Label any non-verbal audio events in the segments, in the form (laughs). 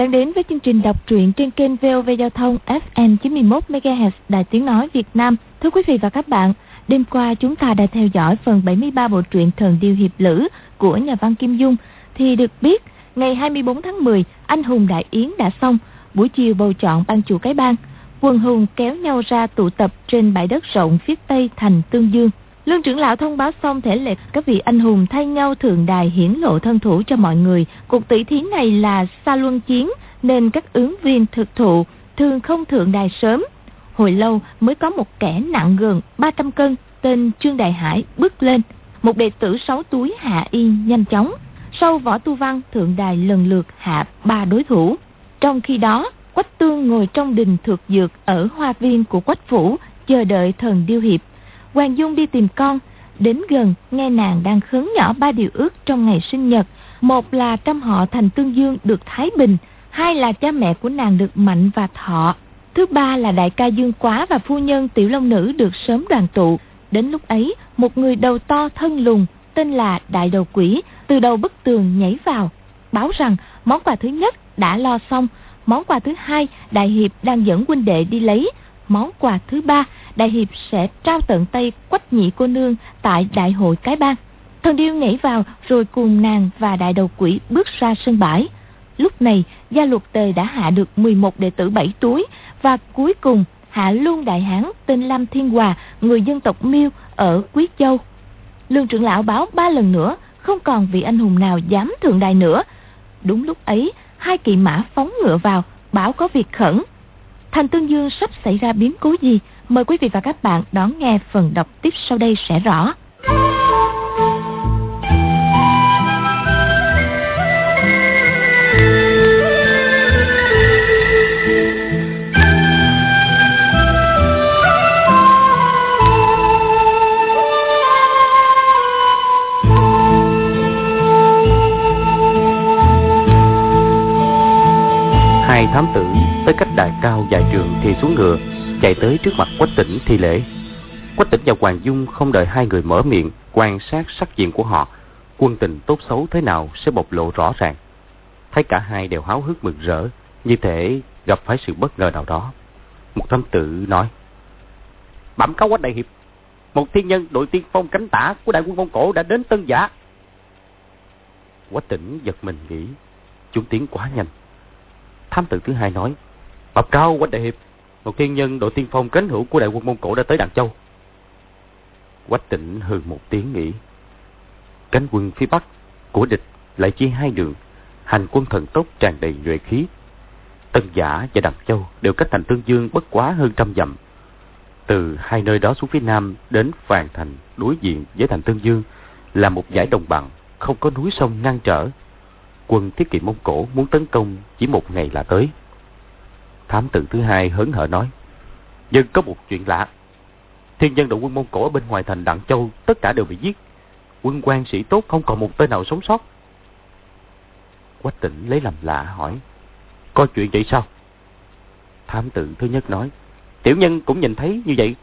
đang đến với chương trình đọc truyện trên kênh VOV Giao thông FM 91 MHz Đài Tiếng nói Việt Nam. Thưa quý vị và các bạn, đêm qua chúng ta đã theo dõi phần 73 bộ truyện Thần điêu hiệp lữ của nhà văn Kim Dung thì được biết ngày 24 tháng 10 anh hùng đại yến đã xong, buổi chiều bầu chọn ban chủ cái bang. Quần hùng kéo nhau ra tụ tập trên bãi đất rộng phía tây thành Tương Dương. Lương trưởng lão thông báo xong thể lệ các vị anh hùng thay nhau thượng đài hiển lộ thân thủ cho mọi người. Cuộc tỷ thí này là xa luân chiến nên các ứng viên thực thụ thường không thượng đài sớm. Hồi lâu mới có một kẻ nặng gần 300 cân tên Trương Đại Hải bước lên. Một đệ tử sáu túi hạ y nhanh chóng. Sau võ tu văn thượng đài lần lượt hạ ba đối thủ. Trong khi đó, Quách Tương ngồi trong đình thược dược ở hoa viên của Quách Phủ chờ đợi thần điêu hiệp Hoàng Dung đi tìm con, đến gần nghe nàng đang khấn nhỏ ba điều ước trong ngày sinh nhật. Một là trăm họ thành tương dương được thái bình, hai là cha mẹ của nàng được mạnh và thọ. Thứ ba là đại ca Dương Quá và phu nhân Tiểu Long Nữ được sớm đoàn tụ. Đến lúc ấy, một người đầu to thân lùn, tên là Đại Đầu Quỷ từ đầu bức tường nhảy vào, báo rằng món quà thứ nhất đã lo xong, món quà thứ hai Đại Hiệp đang dẫn huynh đệ đi lấy, món quà thứ ba đại hiệp sẽ trao tận tay quách nhị cô nương tại đại hội cái bang. Thần điêu nhảy vào rồi cùng nàng và đại đầu quỷ bước ra sân bãi. Lúc này gia luật tề đã hạ được 11 đệ tử bảy túi và cuối cùng hạ luôn đại hán tên lam thiên hòa, người dân tộc miêu ở quý châu. Lương trưởng lão báo ba lần nữa, không còn vị anh hùng nào dám thượng đài nữa. Đúng lúc ấy, hai kỵ mã phóng ngựa vào, báo có việc khẩn. Thành tương dương sắp xảy ra biến cố gì? Mời quý vị và các bạn đón nghe phần đọc tiếp sau đây sẽ rõ. Hai thám tử tới cách đài cao dài trường thì xuống ngựa, chạy tới trước mặt quách tỉnh thi lễ. Quách tỉnh và hoàng dung không đợi hai người mở miệng, quan sát sắc diện của họ, quân tình tốt xấu thế nào sẽ bộc lộ rõ ràng. Thấy cả hai đều háo hức mừng rỡ, như thể gặp phải sự bất ngờ nào đó. Một thám tử nói, bẩm cáo quách đại hiệp, một thiên nhân đội tiên phong cánh tả của đại quân mông cổ đã đến tân giả. Quách tỉnh giật mình nghĩ, chúng tiến quá nhanh thám tử thứ hai nói Bập cao quách đại hiệp một thiên nhân đội tiên phong cánh hữu của đại quân Mông Cổ đã tới Đàn Châu. Quách tịnh hừ một tiếng nghĩ. Cánh quân phía Bắc của địch lại chia hai đường, hành quân thần tốc tràn đầy nhuệ khí. Tân Giả và Đàm Châu đều cách thành Tương Dương bất quá hơn trăm dặm. Từ hai nơi đó xuống phía Nam đến Phàn Thành đối diện với thành Tương Dương là một dải đồng bằng, không có núi sông ngăn trở. Quân thiết kỵ Mông Cổ muốn tấn công chỉ một ngày là tới. Thám tử thứ hai hớn hở nói. Nhưng có một chuyện lạ. Thiên nhân đội quân Mông Cổ ở bên ngoài thành Đặng Châu tất cả đều bị giết. Quân quan sĩ tốt không còn một tên nào sống sót. Quách tỉnh lấy làm lạ hỏi. Có chuyện vậy sao? Thám tử thứ nhất nói. Tiểu nhân cũng nhìn thấy như vậy.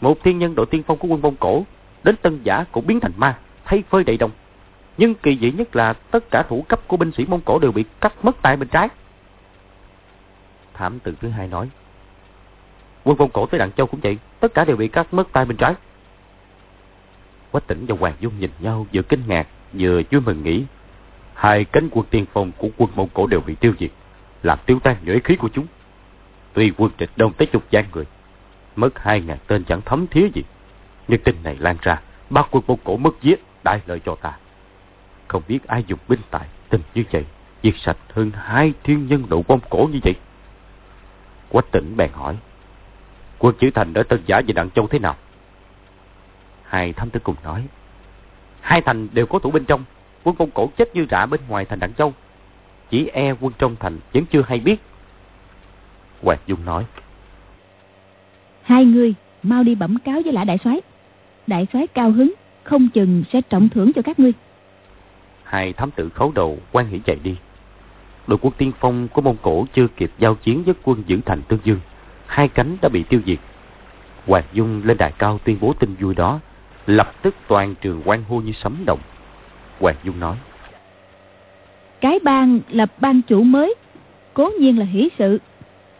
Một thiên nhân đội tiên phong của quân Mông Cổ đến tân giả cũng biến thành ma, thấy phơi đầy đồng. Nhưng kỳ dị nhất là tất cả thủ cấp của binh sĩ Mông Cổ đều bị cắt mất tay bên trái. thảm từ thứ hai nói. Quân Mông Cổ tới Đặng Châu cũng vậy, tất cả đều bị cắt mất tay bên trái. Quách tỉnh và Hoàng Dung nhìn nhau vừa kinh ngạc, vừa vui mừng nghĩ. Hai cánh quân tiên phong của quân Mông Cổ đều bị tiêu diệt, làm tiêu tan nhuệ khí của chúng. Tuy quân địch đông tới chục gian người, mất hai ngàn tên chẳng thấm thía gì. Nhưng tin này lan ra, ba quân Mông Cổ mất giết, đại lợi cho ta. Không biết ai dùng binh tài, tình như vậy, diệt sạch hơn hai thiên nhân độ Mông Cổ như vậy. Quách tỉnh bèn hỏi. Quân chữ thành ở Tân Giả và Đặng Châu thế nào? Hai thám tử cùng nói. Hai thành đều có thủ bên trong. Quân Mông Cổ chết như rạ bên ngoài thành Đặng Châu. Chỉ e quân trong thành vẫn chưa hay biết. Hoàng Dung nói. Hai người mau đi bẩm cáo với lã đại soái. Đại soái cao hứng, không chừng sẽ trọng thưởng cho các ngươi. Hai thám tử khấu đầu quan hỷ chạy đi. Đội quân tiên phong của Mông Cổ chưa kịp giao chiến với quân giữ thành Tương Dương. Hai cánh đã bị tiêu diệt. Hoàng Dung lên đài cao tuyên bố tin vui đó. Lập tức toàn trường quan hô như sấm động. Hoàng Dung nói. Cái bang lập ban chủ mới, cố nhiên là hỷ sự.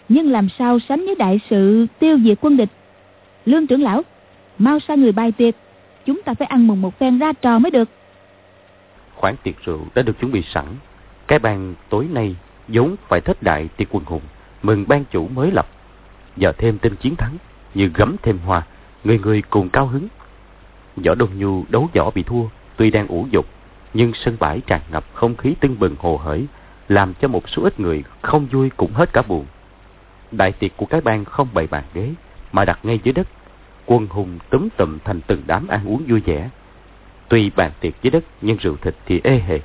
Nhưng làm sao sánh với đại sự tiêu diệt quân địch? Lương trưởng lão, mau sai người bài tiệc. Chúng ta phải ăn mừng một phen ra trò mới được. Khoản tiệc rượu đã được chuẩn bị sẵn. Cái bàn tối nay vốn phải thết đại tiệc quần hùng, mừng ban chủ mới lập. Giờ thêm tin chiến thắng, như gấm thêm hoa, người người cùng cao hứng. Võ Đông Nhu đấu võ bị thua, tuy đang ủ dục, nhưng sân bãi tràn ngập không khí tưng bừng hồ hởi, làm cho một số ít người không vui cũng hết cả buồn. Đại tiệc của cái bang không bày bàn ghế, mà đặt ngay dưới đất. Quân hùng túm tụm thành từng đám ăn uống vui vẻ. Tuy bàn tiệc dưới đất, nhưng rượu thịt thì ê hề.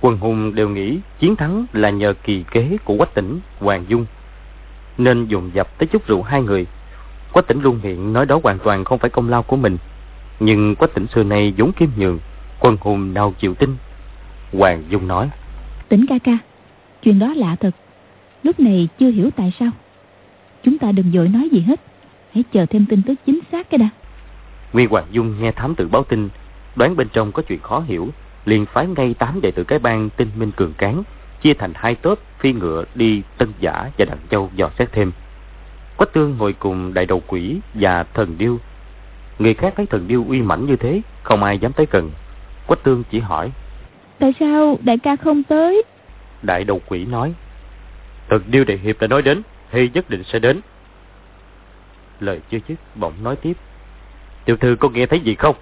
Quân hùng đều nghĩ chiến thắng là nhờ kỳ kế của Quách Tỉnh, Hoàng Dung. Nên dùng dập tới chút rượu hai người. Quách Tỉnh luôn miệng nói đó hoàn toàn không phải công lao của mình. Nhưng Quách Tỉnh xưa nay vốn kim nhường, quân hùng nào chịu tin. Hoàng Dung nói. Tỉnh ca ca, chuyện đó lạ thật. Lúc này chưa hiểu tại sao. Chúng ta đừng vội nói gì hết. Hãy chờ thêm tin tức chính xác cái đã. Nguyên Hoàng Dung nghe thám tử báo tin, đoán bên trong có chuyện khó hiểu, liền phái ngay tám đệ tử cái bang tinh minh cường cán, chia thành hai tốp phi ngựa đi Tân Giả và Đặng Châu dò xét thêm. Quách Tương ngồi cùng đại đầu quỷ và thần điêu. Người khác thấy thần điêu uy mãnh như thế, không ai dám tới gần. Quách Tương chỉ hỏi. Tại sao đại ca không tới? Đại đầu quỷ nói. Thần điêu đại hiệp đã nói đến, Hy nhất định sẽ đến. Lời chưa dứt, bỗng nói tiếp. Tiểu thư có nghe thấy gì không?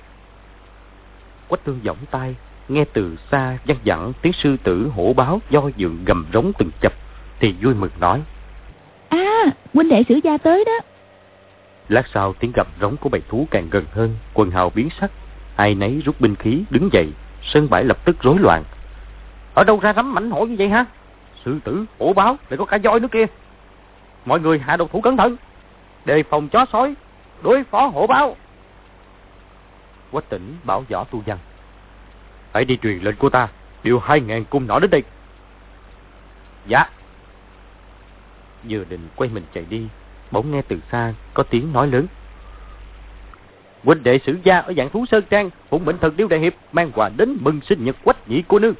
Quách Tương giọng tay, nghe từ xa văng vẳng tiếng sư tử hổ báo do dường gầm rống từng chập, thì vui mừng nói. À, huynh đệ sử gia tới đó. Lát sau tiếng gầm rống của bầy thú càng gần hơn, quần hào biến sắc, ai nấy rút binh khí đứng dậy, sân bãi lập tức rối loạn. Ở đâu ra lắm mảnh hổ như vậy ha? Sư tử, hổ báo, lại có cả voi nữa kia. Mọi người hạ độc thủ cẩn thận, đề phòng chó sói, đối phó hổ báo. Quách tỉnh bảo võ tu văn. Hãy đi truyền lệnh của ta, điều hai ngàn cung nỏ đến đây. Dạ. Vừa định quay mình chạy đi, bỗng nghe từ xa có tiếng nói lớn. Huynh đệ sử gia ở dạng thú sơn trang, phụng mệnh thần điêu đại hiệp mang quà đến mừng sinh nhật quách nhị cô nương.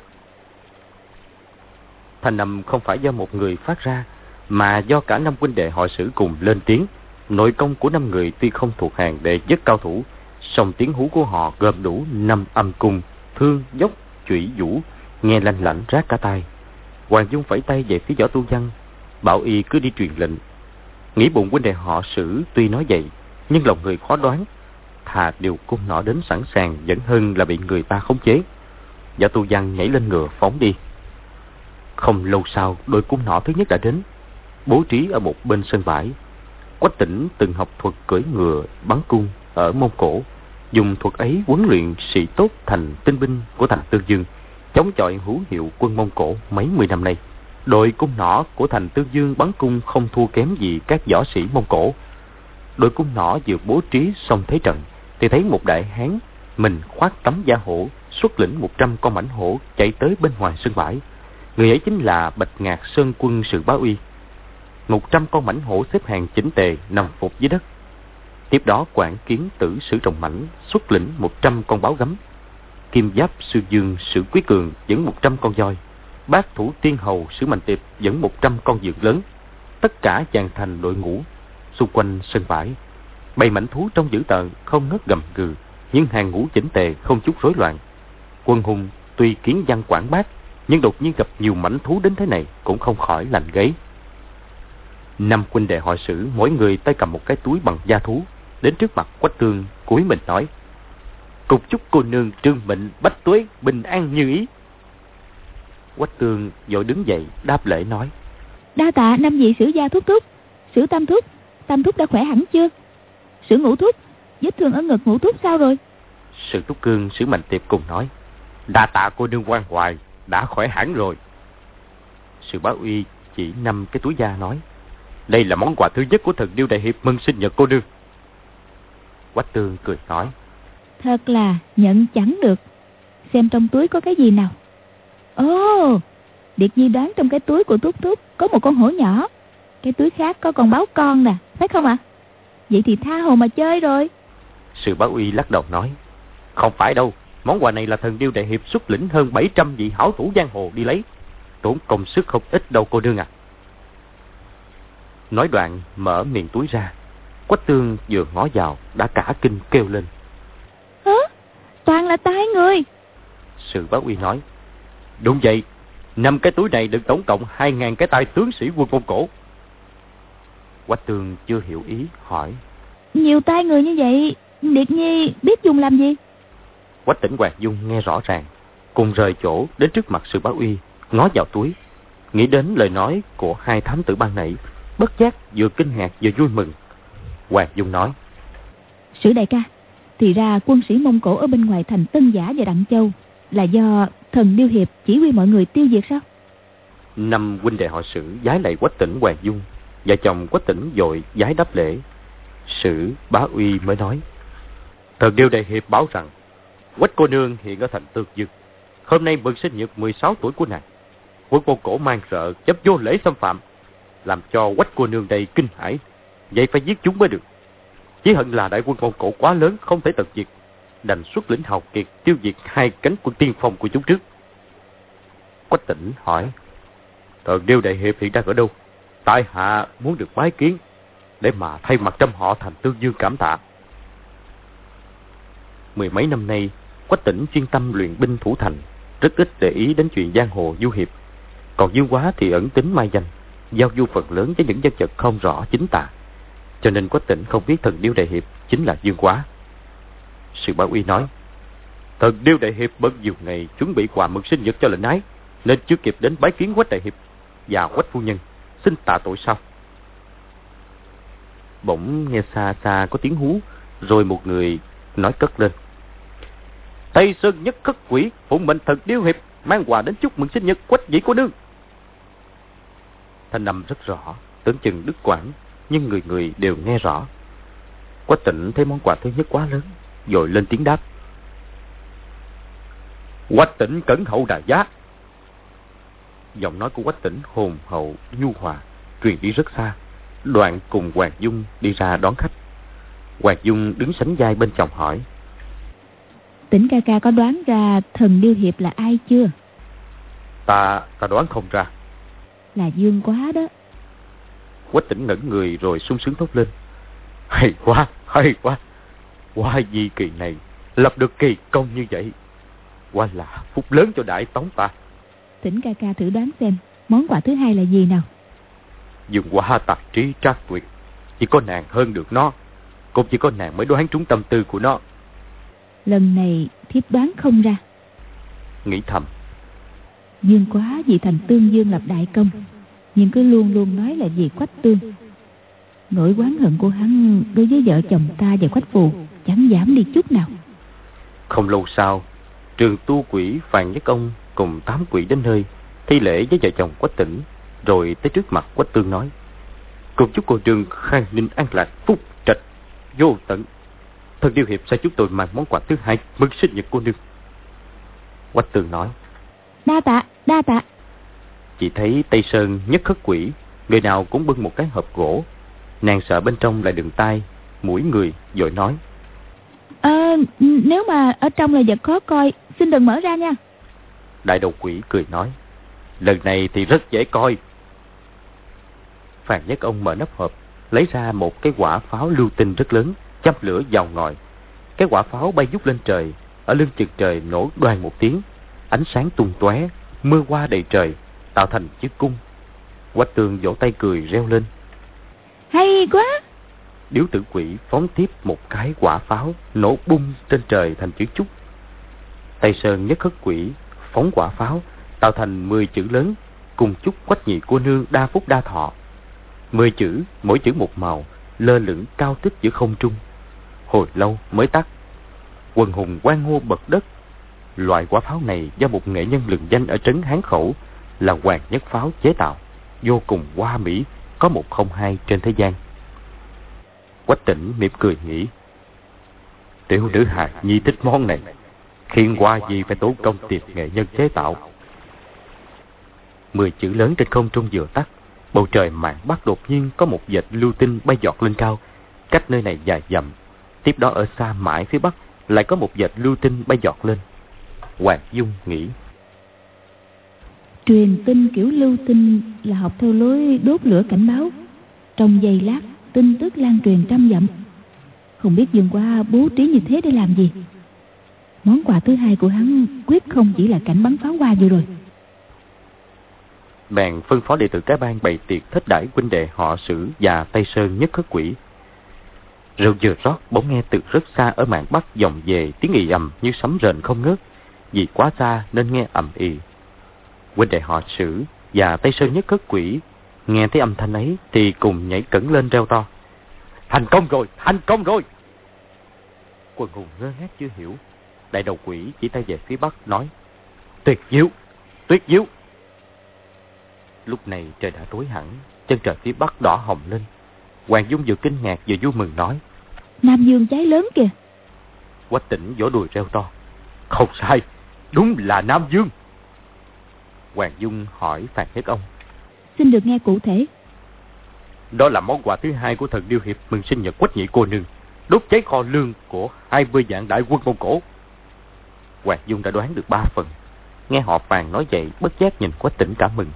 Thành nầm không phải do một người phát ra, mà do cả năm huynh đệ họ sử cùng lên tiếng. Nội công của năm người tuy không thuộc hàng đệ nhất cao thủ, song tiếng hú của họ gồm đủ năm âm cung, thương, dốc, chủy, vũ, nghe lanh lảnh rát cả tai. Hoàng Dung phẩy tay về phía võ tu văn, bảo y cứ đi truyền lệnh. Nghĩ bụng huynh đệ họ sử tuy nói vậy, nhưng lòng người khó đoán. Thà điều cung nọ đến sẵn sàng vẫn hơn là bị người ta khống chế. Võ tu văn nhảy lên ngựa phóng đi. Không lâu sau, đội cung nọ thứ nhất đã đến, bố trí ở một bên sân bãi. Quách tỉnh từng học thuật cưỡi ngựa, bắn cung ở Mông Cổ, dùng thuật ấy huấn luyện sĩ tốt thành tinh binh của thành Tương Dương, chống chọi hữu hiệu quân Mông Cổ mấy mươi năm nay. Đội cung nỏ của thành Tương Dương bắn cung không thua kém gì các võ sĩ Mông Cổ. Đội cung nỏ vừa bố trí xong thế trận, thì thấy một đại hán mình khoác tấm da hổ, xuất lĩnh một trăm con mảnh hổ chạy tới bên ngoài sân bãi. Người ấy chính là Bạch Ngạc Sơn quân sự bá uy. Một trăm con mảnh hổ xếp hàng chỉnh tề nằm phục dưới đất. Tiếp đó quản kiến tử sử trọng mảnh xuất lĩnh một trăm con báo gấm. Kim giáp sư dương sử quý cường dẫn một trăm con voi. Bác thủ tiên hầu sử mạnh tiệp dẫn một trăm con dược lớn. Tất cả dàn thành đội ngũ xung quanh sân bãi. Bầy mảnh thú trong dữ tợn không ngớt gầm gừ, nhưng hàng ngũ chỉnh tề không chút rối loạn. Quân hùng tuy kiến văn quảng bác, nhưng đột nhiên gặp nhiều mảnh thú đến thế này cũng không khỏi lành gáy. Năm huynh đệ họ sử mỗi người tay cầm một cái túi bằng da thú, đến trước mặt quách tương cúi mình nói cục chúc cô nương trương mệnh bách tuế bình an như ý. Quách tương vội đứng dậy đáp lễ nói đa tạ năm vị sử gia thúc thúc sử tam thúc tam thúc đã khỏe hẳn chưa? Sử ngũ thúc vết thương ở ngực ngũ thúc sao rồi? Sử túc cương sử mạnh tiệp cùng nói đa tạ cô nương quan hoài đã khỏe hẳn rồi. Sự bá uy chỉ năm cái túi da nói đây là món quà thứ nhất của thần điêu đại hiệp mừng sinh nhật cô nương Quách tương cười nói. Thật là nhận chẳng được. xem trong túi có cái gì nào. Ồ, Điệt Nhi đoán trong cái túi của Túc Túc có một con hổ nhỏ. Cái túi khác có con báo con nè, phải không ạ? À? Vậy thì tha hồ mà chơi rồi. Sự báo uy lắc đầu nói. Không phải đâu, món quà này là thần điêu đại hiệp xuất lĩnh hơn 700 vị hảo thủ giang hồ đi lấy. Tốn công sức không ít đâu cô đương à. Nói đoạn mở miệng túi ra. Quách tương vừa ngó vào đã cả kinh kêu lên. Hả? Toàn là tai người. Sự báo uy nói. Đúng vậy, năm cái túi này được tổng cộng 2.000 cái tay tướng sĩ quân Mông Cổ. Quách tương chưa hiểu ý, hỏi. Nhiều tay người như vậy, Điệt Nhi biết dùng làm gì? Quách tỉnh Hoàng Dung nghe rõ ràng, cùng rời chỗ đến trước mặt sự báo uy, ngó vào túi. Nghĩ đến lời nói của hai thám tử ban nãy, bất giác vừa kinh ngạc vừa vui mừng. Hoàng Dung nói. Sử đại ca, thì ra quân sĩ Mông Cổ ở bên ngoài thành Tân Giả và Đặng Châu là do thần Điêu Hiệp chỉ huy mọi người tiêu diệt sao? Năm huynh đệ họ sử giái lại quách tỉnh Hoàng Dung. Vợ chồng quách tỉnh dội giái đáp lễ. Sử bá uy mới nói. Thần Điêu Đại Hiệp báo rằng Quách cô nương hiện ở thành Tương Dương. Hôm nay mừng sinh nhật 16 tuổi của nàng. Quân Mông Cổ mang sợ chấp vô lễ xâm phạm. Làm cho Quách cô nương đây kinh hãi. Vậy phải giết chúng mới được. Chỉ hận là đại quân Mông Cổ quá lớn không thể tận diệt đành xuất lĩnh hào kiệt tiêu diệt hai cánh quân tiên phong của chúng trước. Quách tỉnh hỏi, Thần Điêu Đại Hiệp hiện đang ở đâu? Tại hạ muốn được bái kiến, để mà thay mặt trăm họ thành tương dương cảm tạ. Mười mấy năm nay, Quách tỉnh chuyên tâm luyện binh thủ thành, rất ít để ý đến chuyện giang hồ du hiệp. Còn Dương Quá thì ẩn tính mai danh, giao du phần lớn với những nhân vật không rõ chính tả. Cho nên Quách tỉnh không biết thần Điêu Đại Hiệp chính là Dương Quá. Sự bảo uy nói, Thần Điêu Đại Hiệp bận nhiều ngày chuẩn bị quà mừng sinh nhật cho lệnh ái, nên chưa kịp đến bái kiến Quách Đại Hiệp và Quách Phu Nhân, xin tạ tội sau. Bỗng nghe xa xa có tiếng hú, rồi một người nói cất lên. Tây Sơn nhất khất quỷ, phụng mệnh thần Điêu Hiệp, mang quà đến chúc mừng sinh nhật Quách Dĩ của nương. Thanh nằm rất rõ, tưởng chừng đứt quãng, nhưng người người đều nghe rõ. Quách tịnh thấy món quà thứ nhất quá lớn, rồi lên tiếng đáp. Quách tỉnh cẩn hậu đại giá. Giọng nói của quách tỉnh hồn hậu, nhu hòa, truyền đi rất xa. Đoạn cùng Hoàng Dung đi ra đón khách. Hoàng Dung đứng sánh vai bên chồng hỏi. Tỉnh ca ca có đoán ra thần điêu hiệp là ai chưa? Ta, ta đoán không ra. Là Dương quá đó. Quách tỉnh ngẩn người rồi sung sướng thốt lên. Hay quá, hay quá. Qua di kỳ này, lập được kỳ công như vậy. Qua là phúc lớn cho đại tống ta. Tỉnh ca ca thử đoán xem, món quà thứ hai là gì nào? Dùng quả tạp trí trác tuyệt. Chỉ có nàng hơn được nó. Cũng chỉ có nàng mới đoán trúng tâm tư của nó. Lần này thiếp đoán không ra. Nghĩ thầm. Dương quá vì thành tương dương lập đại công. Nhưng cứ luôn luôn nói là vì quách tương. Nỗi oán hận của hắn đối với vợ chồng ta và quách phù chẳng giảm đi chút nào. Không lâu sau, trường tu quỷ Phàn Nhất Ông cùng tám quỷ đến nơi, thi lễ với vợ chồng quách tỉnh, rồi tới trước mặt quách tương nói. Cùng chúc cô trường khang ninh an lạc, phúc trạch, vô tận. Thần Điêu Hiệp sai chúng tôi mang món quà thứ hai mừng sinh nhật cô nương. Quách tương nói. Đa tạ, đa tạ. Chỉ thấy Tây Sơn nhất khất quỷ, người nào cũng bưng một cái hộp gỗ. Nàng sợ bên trong lại đựng tay, mũi người, rồi nói. À, nếu mà ở trong là vật khó coi, xin đừng mở ra nha. Đại đầu quỷ cười nói. Lần này thì rất dễ coi. Phàn nhất ông mở nắp hộp, lấy ra một cái quả pháo lưu tinh rất lớn, châm lửa vào ngòi. Cái quả pháo bay vút lên trời, ở lưng chừng trời nổ đoan một tiếng, ánh sáng tung tóe, mưa qua đầy trời, tạo thành chiếc cung. Quách tường vỗ tay cười reo lên. Hay quá! Điếu tử quỷ phóng tiếp một cái quả pháo nổ bung trên trời thành chữ trúc. Tây Sơn nhất khất quỷ phóng quả pháo tạo thành 10 chữ lớn cùng chúc quách nhị cô nương đa phúc đa thọ. 10 chữ, mỗi chữ một màu, lơ lửng cao tích giữa không trung. Hồi lâu mới tắt. Quần hùng quan hô bật đất. Loại quả pháo này do một nghệ nhân lừng danh ở trấn Hán Khẩu là hoàng nhất pháo chế tạo, vô cùng hoa mỹ, có một không hai trên thế gian. Quách tỉnh mỉm cười nghĩ. Tiểu nữ hạt nhi thích món này. Khiên qua gì phải tốn công tìm nghệ nhân chế tạo. Mười chữ lớn trên không trung vừa tắt, bầu trời mạng bắt đột nhiên có một dệt lưu tinh bay giọt lên cao, cách nơi này dài dặm. Tiếp đó ở xa mãi phía bắc lại có một dệt lưu tinh bay giọt lên. Hoàng Dung nghĩ. Truyền tin kiểu lưu tin là học theo lối đốt lửa cảnh báo. Trong giây lát, tin tức lan truyền trăm dặm. Không biết Dương qua bố trí như thế để làm gì. Món quà thứ hai của hắn quyết không chỉ là cảnh bắn pháo hoa vừa rồi. Bèn phân phó đệ tử cái bang bày tiệc thích đãi huynh đệ họ sử và Tây Sơn nhất khất quỷ. Rượu vừa rót bỗng nghe từ rất xa ở mạn bắc dòng về tiếng ì ầm như sấm rền không ngớt. Vì quá xa nên nghe ầm ì. Huynh đệ họ sử và Tây Sơn nhất khất quỷ nghe thấy âm thanh ấy thì cùng nhảy cẩn lên reo to. Thành công rồi, thành công rồi! Quần hùng ngơ ngác chưa hiểu. Đại đầu quỷ chỉ tay về phía bắc nói. Tuyệt diệu, tuyệt diệu! Lúc này trời đã tối hẳn, chân trời phía bắc đỏ hồng lên. Hoàng Dung vừa kinh ngạc vừa vui mừng nói. Nam Dương cháy lớn kìa. Quách tỉnh vỗ đùi reo to. Không sai, đúng là Nam Dương. Hoàng Dung hỏi Phàn Nhất Ông. Xin được nghe cụ thể. Đó là món quà thứ hai của thần Điêu Hiệp mừng sinh nhật Quách Nhị cô nương. Đốt cháy kho lương của hai mươi vạn đại quân Mông Cổ. Hoàng Dung đã đoán được ba phần. Nghe họ Phàn nói vậy, bất giác nhìn Quách tỉnh cả mừng.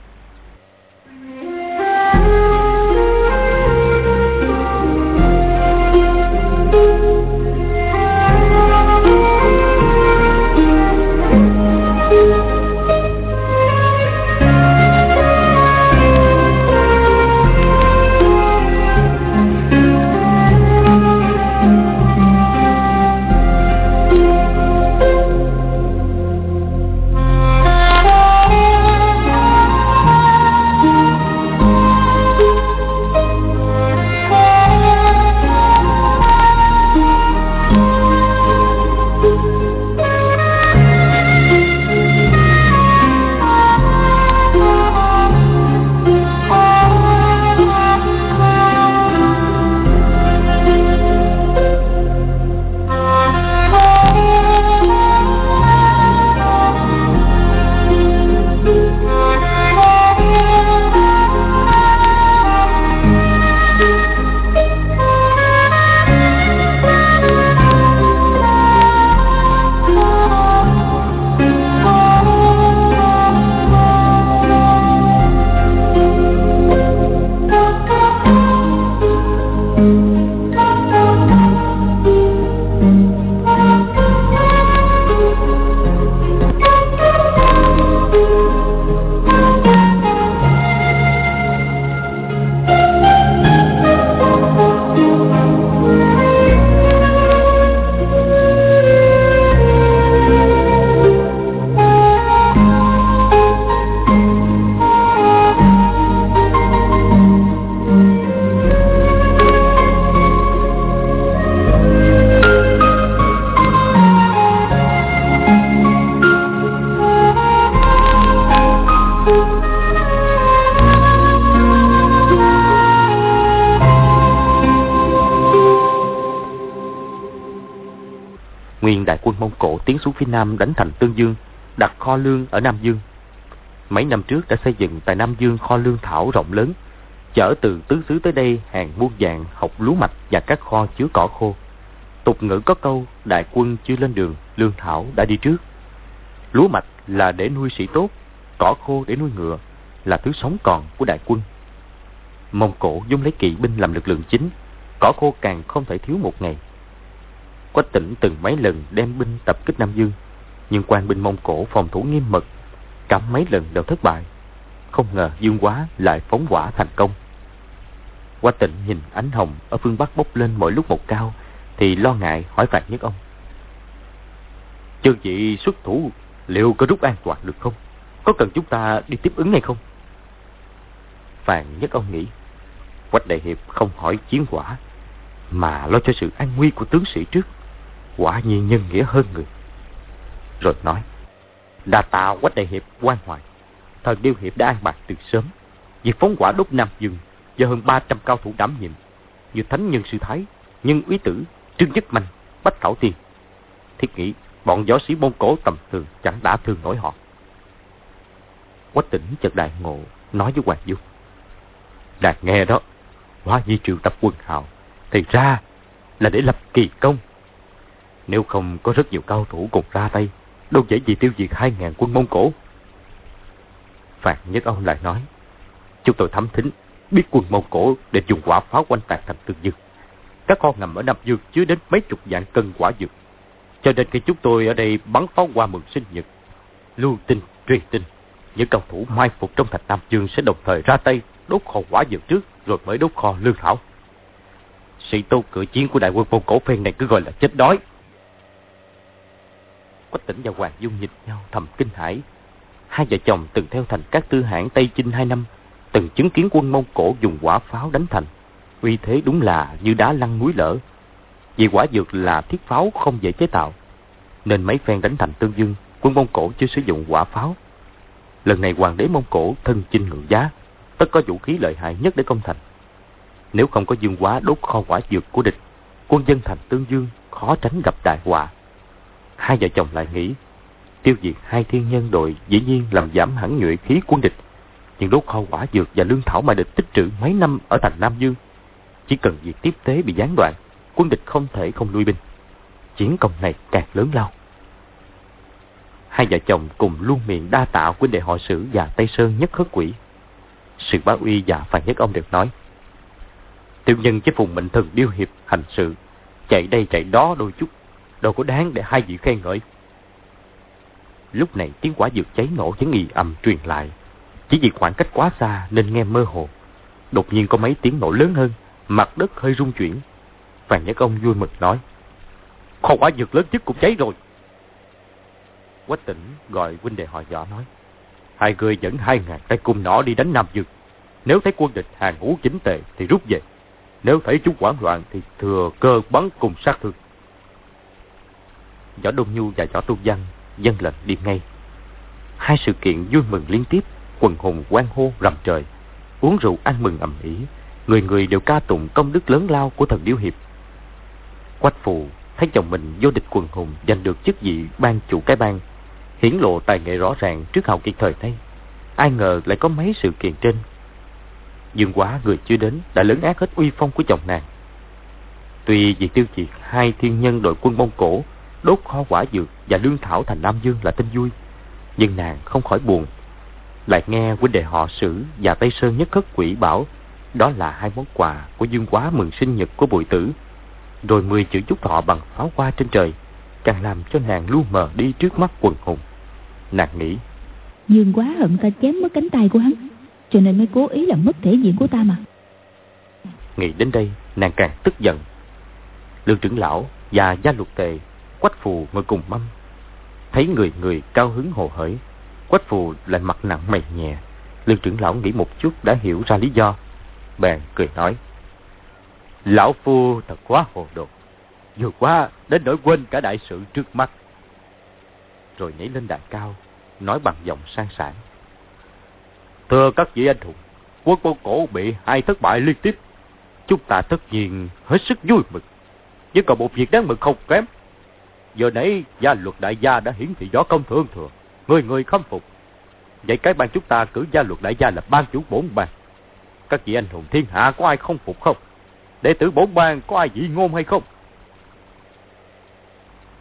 Phía Nam đánh thành Tương Dương, đặt kho lương ở Nam Dương. Mấy năm trước đã xây dựng tại Nam Dương kho lương thảo rộng lớn, chở từ tứ xứ tới đây hàng muôn vàng học lúa mạch và các kho chứa cỏ khô. Tục ngữ có câu, đại quân chưa lên đường, lương thảo đã đi trước. Lúa mạch là để nuôi sĩ tốt, cỏ khô để nuôi ngựa, là thứ sống còn của đại quân. Mông Cổ dùng lấy kỵ binh làm lực lượng chính, cỏ khô càng không thể thiếu một ngày. Quách tỉnh từng mấy lần đem binh tập kích Nam Dương, nhưng quan binh Mông Cổ phòng thủ nghiêm mật, cả mấy lần đều thất bại. Không ngờ Dương Quá lại phóng quả thành công. Quách tỉnh nhìn ánh hồng ở phương Bắc bốc lên mỗi lúc một cao, thì lo ngại hỏi Phạt Nhất ông. Chư vị xuất thủ liệu có rút an toàn được không? Có cần chúng ta đi tiếp ứng hay không? Phạm Nhất ông nghĩ, Quách Đại Hiệp không hỏi chiến quả, mà lo cho sự an nguy của tướng sĩ trước quả nhiên nhân nghĩa hơn người rồi nói đa tạ quách đại hiệp quan hoài thần điêu hiệp đã an bài từ sớm việc phóng quả đốt nam dương do hơn 300 cao thủ đảm nhiệm như thánh nhân sư thái nhân úy tử trương nhất manh bách thảo tiên thiết nghĩ Bọn võ sĩ Mông Cổ tầm thường chẳng đã thương nổi họ. Quách tỉnh chợt đại ngộ, nói với Hoàng Dung. Đạt nghe đó, hóa di triệu tập quân hào, thì ra là để lập kỳ công. Nếu không có rất nhiều cao thủ cùng ra tay, đâu dễ gì tiêu diệt hai ngàn quân Mông Cổ. Phạn Nhất ông lại nói, chúng tôi thấm thính, biết quân Mông Cổ để dùng quả pháo quanh tạc thành tương dương. Các kho ngầm ở Nam Dương chứa đến mấy chục vạn cân quả dược. Cho nên khi chúng tôi ở đây bắn pháo qua mừng sinh nhật, lưu tin, truyền tin, những cao thủ mai phục trong thành Nam Dương sẽ đồng thời ra tay đốt kho quả dược trước rồi mới đốt kho lương thảo. Sĩ tô cử chiến của đại quân Mông Cổ phen này cứ gọi là chết đói. Quách tỉnh và Hoàng Dung nhìn nhau thầm kinh hãi. Hai vợ chồng từng theo thành các tư hãng Tây Chinh hai năm, từng chứng kiến quân Mông Cổ dùng quả pháo đánh thành. Uy thế đúng là như đá lăn núi lở. Vì quả dược là thiết pháo không dễ chế tạo, nên mấy phen đánh thành Tương Dương, quân Mông Cổ chưa sử dụng quả pháo. Lần này hoàng đế Mông Cổ thân chinh ngự giá, tất có vũ khí lợi hại nhất để công thành. Nếu không có dương quá đốt kho quả dược của địch, quân dân thành Tương Dương khó tránh gặp đại họa. Hai vợ chồng lại nghĩ, tiêu diệt hai thiên nhân đội dĩ nhiên làm giảm hẳn nhuệ khí quân địch. Nhưng đốt kho quả dược và lương thảo mà địch tích trữ mấy năm ở thành Nam Dương. Chỉ cần việc tiếp tế bị gián đoạn, quân địch không thể không lui binh. Chiến công này càng lớn lao. Hai vợ chồng cùng luôn miệng đa tạ quân đệ họ sử và Tây Sơn nhất khất quỷ. Sự bá uy và phàn nhất ông đều nói. tiêu nhân với phùng mệnh thần điêu hiệp hành sự, chạy đây chạy đó đôi chút, đâu có đáng để hai vị khen ngợi. Lúc này tiếng quả dược cháy nổ vẫn nghi ầm truyền lại. Chỉ vì khoảng cách quá xa nên nghe mơ hồ. Đột nhiên có mấy tiếng nổ lớn hơn, mặt đất hơi rung chuyển. Phàn Nhất Ông vui mừng nói. Kho quả dược lớn nhất cũng cháy rồi. Quách tỉnh gọi huynh đệ họ võ nói. Hai người dẫn hai ngàn tay cung nỏ đi đánh Nam dược. Nếu thấy quân địch hàng ngũ chính tề thì rút về. Nếu thấy chúng hoảng loạn thì thừa cơ bắn cùng sát thương. Võ Đông Nhu và Võ Tu Văn dân lệnh đi ngay. Hai sự kiện vui mừng liên tiếp, quần hùng quan hô rầm trời, uống rượu ăn mừng ầm ĩ, người người đều ca tụng công đức lớn lao của thần điêu hiệp. Quách phù thấy chồng mình vô địch quần hùng giành được chức vị ban chủ cái bang, hiển lộ tài nghệ rõ ràng trước hào kiệt thời nay. Ai ngờ lại có mấy sự kiện trên. Dương quá người chưa đến đã lớn ác hết uy phong của chồng nàng. Tuy vì tiêu diệt hai thiên nhân đội quân Mông Cổ đốt kho quả dược và lương thảo thành Nam Dương là tin vui. Nhưng nàng không khỏi buồn. Lại nghe huynh đệ họ sử và Tây Sơn nhất khất quỷ bảo đó là hai món quà của Dương Quá mừng sinh nhật của bùi tử. Rồi mười chữ chúc thọ bằng pháo hoa trên trời càng làm cho nàng lu mờ đi trước mắt quần hùng. Nàng nghĩ Dương Quá hận ta chém mất cánh tay của hắn cho nên mới cố ý làm mất thể diện của ta mà. Nghĩ đến đây, nàng càng tức giận. Lương trưởng lão và gia luật tề, quách phù ngồi cùng mâm. Thấy người người cao hứng hồ hởi, quách phù lại mặt nặng mày nhẹ. Lương trưởng lão nghĩ một chút đã hiểu ra lý do. Bèn cười nói. Lão phu thật quá hồ đồ. Vừa quá đến nỗi quên cả đại sự trước mắt. Rồi nhảy lên đài cao, nói bằng giọng sang sảng. Thưa các vị anh hùng, quân Mông Cổ bị hai thất bại liên tiếp. Chúng ta tất nhiên hết sức vui mừng. Nhưng còn một việc đáng mừng không kém. Giờ nãy gia luật đại gia đã hiển thị rõ công thường thừa. Người người khâm phục. Vậy cái ban chúng ta cử gia luật đại gia là ban chủ bổn bang, Các vị anh hùng thiên hạ có ai không phục không? Đệ tử bổn bang có ai dị ngôn hay không?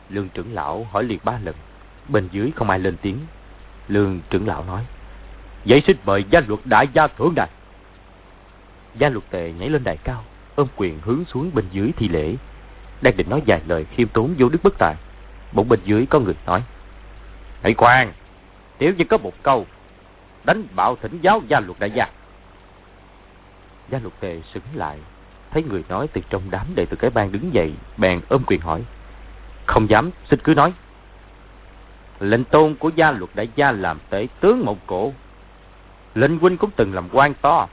Lương trưởng lão hỏi liền ba lần. Bên dưới không ai lên tiếng. Lương trưởng lão nói. Vậy xin mời gia luật đại gia thưởng đài. Gia luật tề nhảy lên đài cao, ôm quyền hướng xuống bên dưới thi lễ. Đang định nói vài lời khiêm tốn vô đức bất tài. Bỗng bên dưới có người nói. Hãy khoan, tiểu như có một câu. Đánh bạo thỉnh giáo gia luật đại gia. Gia luật tề sững lại. Thấy người nói từ trong đám đệ tử cái bang đứng dậy. Bèn ôm quyền hỏi. Không dám, xin cứ nói. Lệnh tôn của gia luật đại gia làm tể tướng Mông Cổ Lệnh huynh cũng từng làm quan to.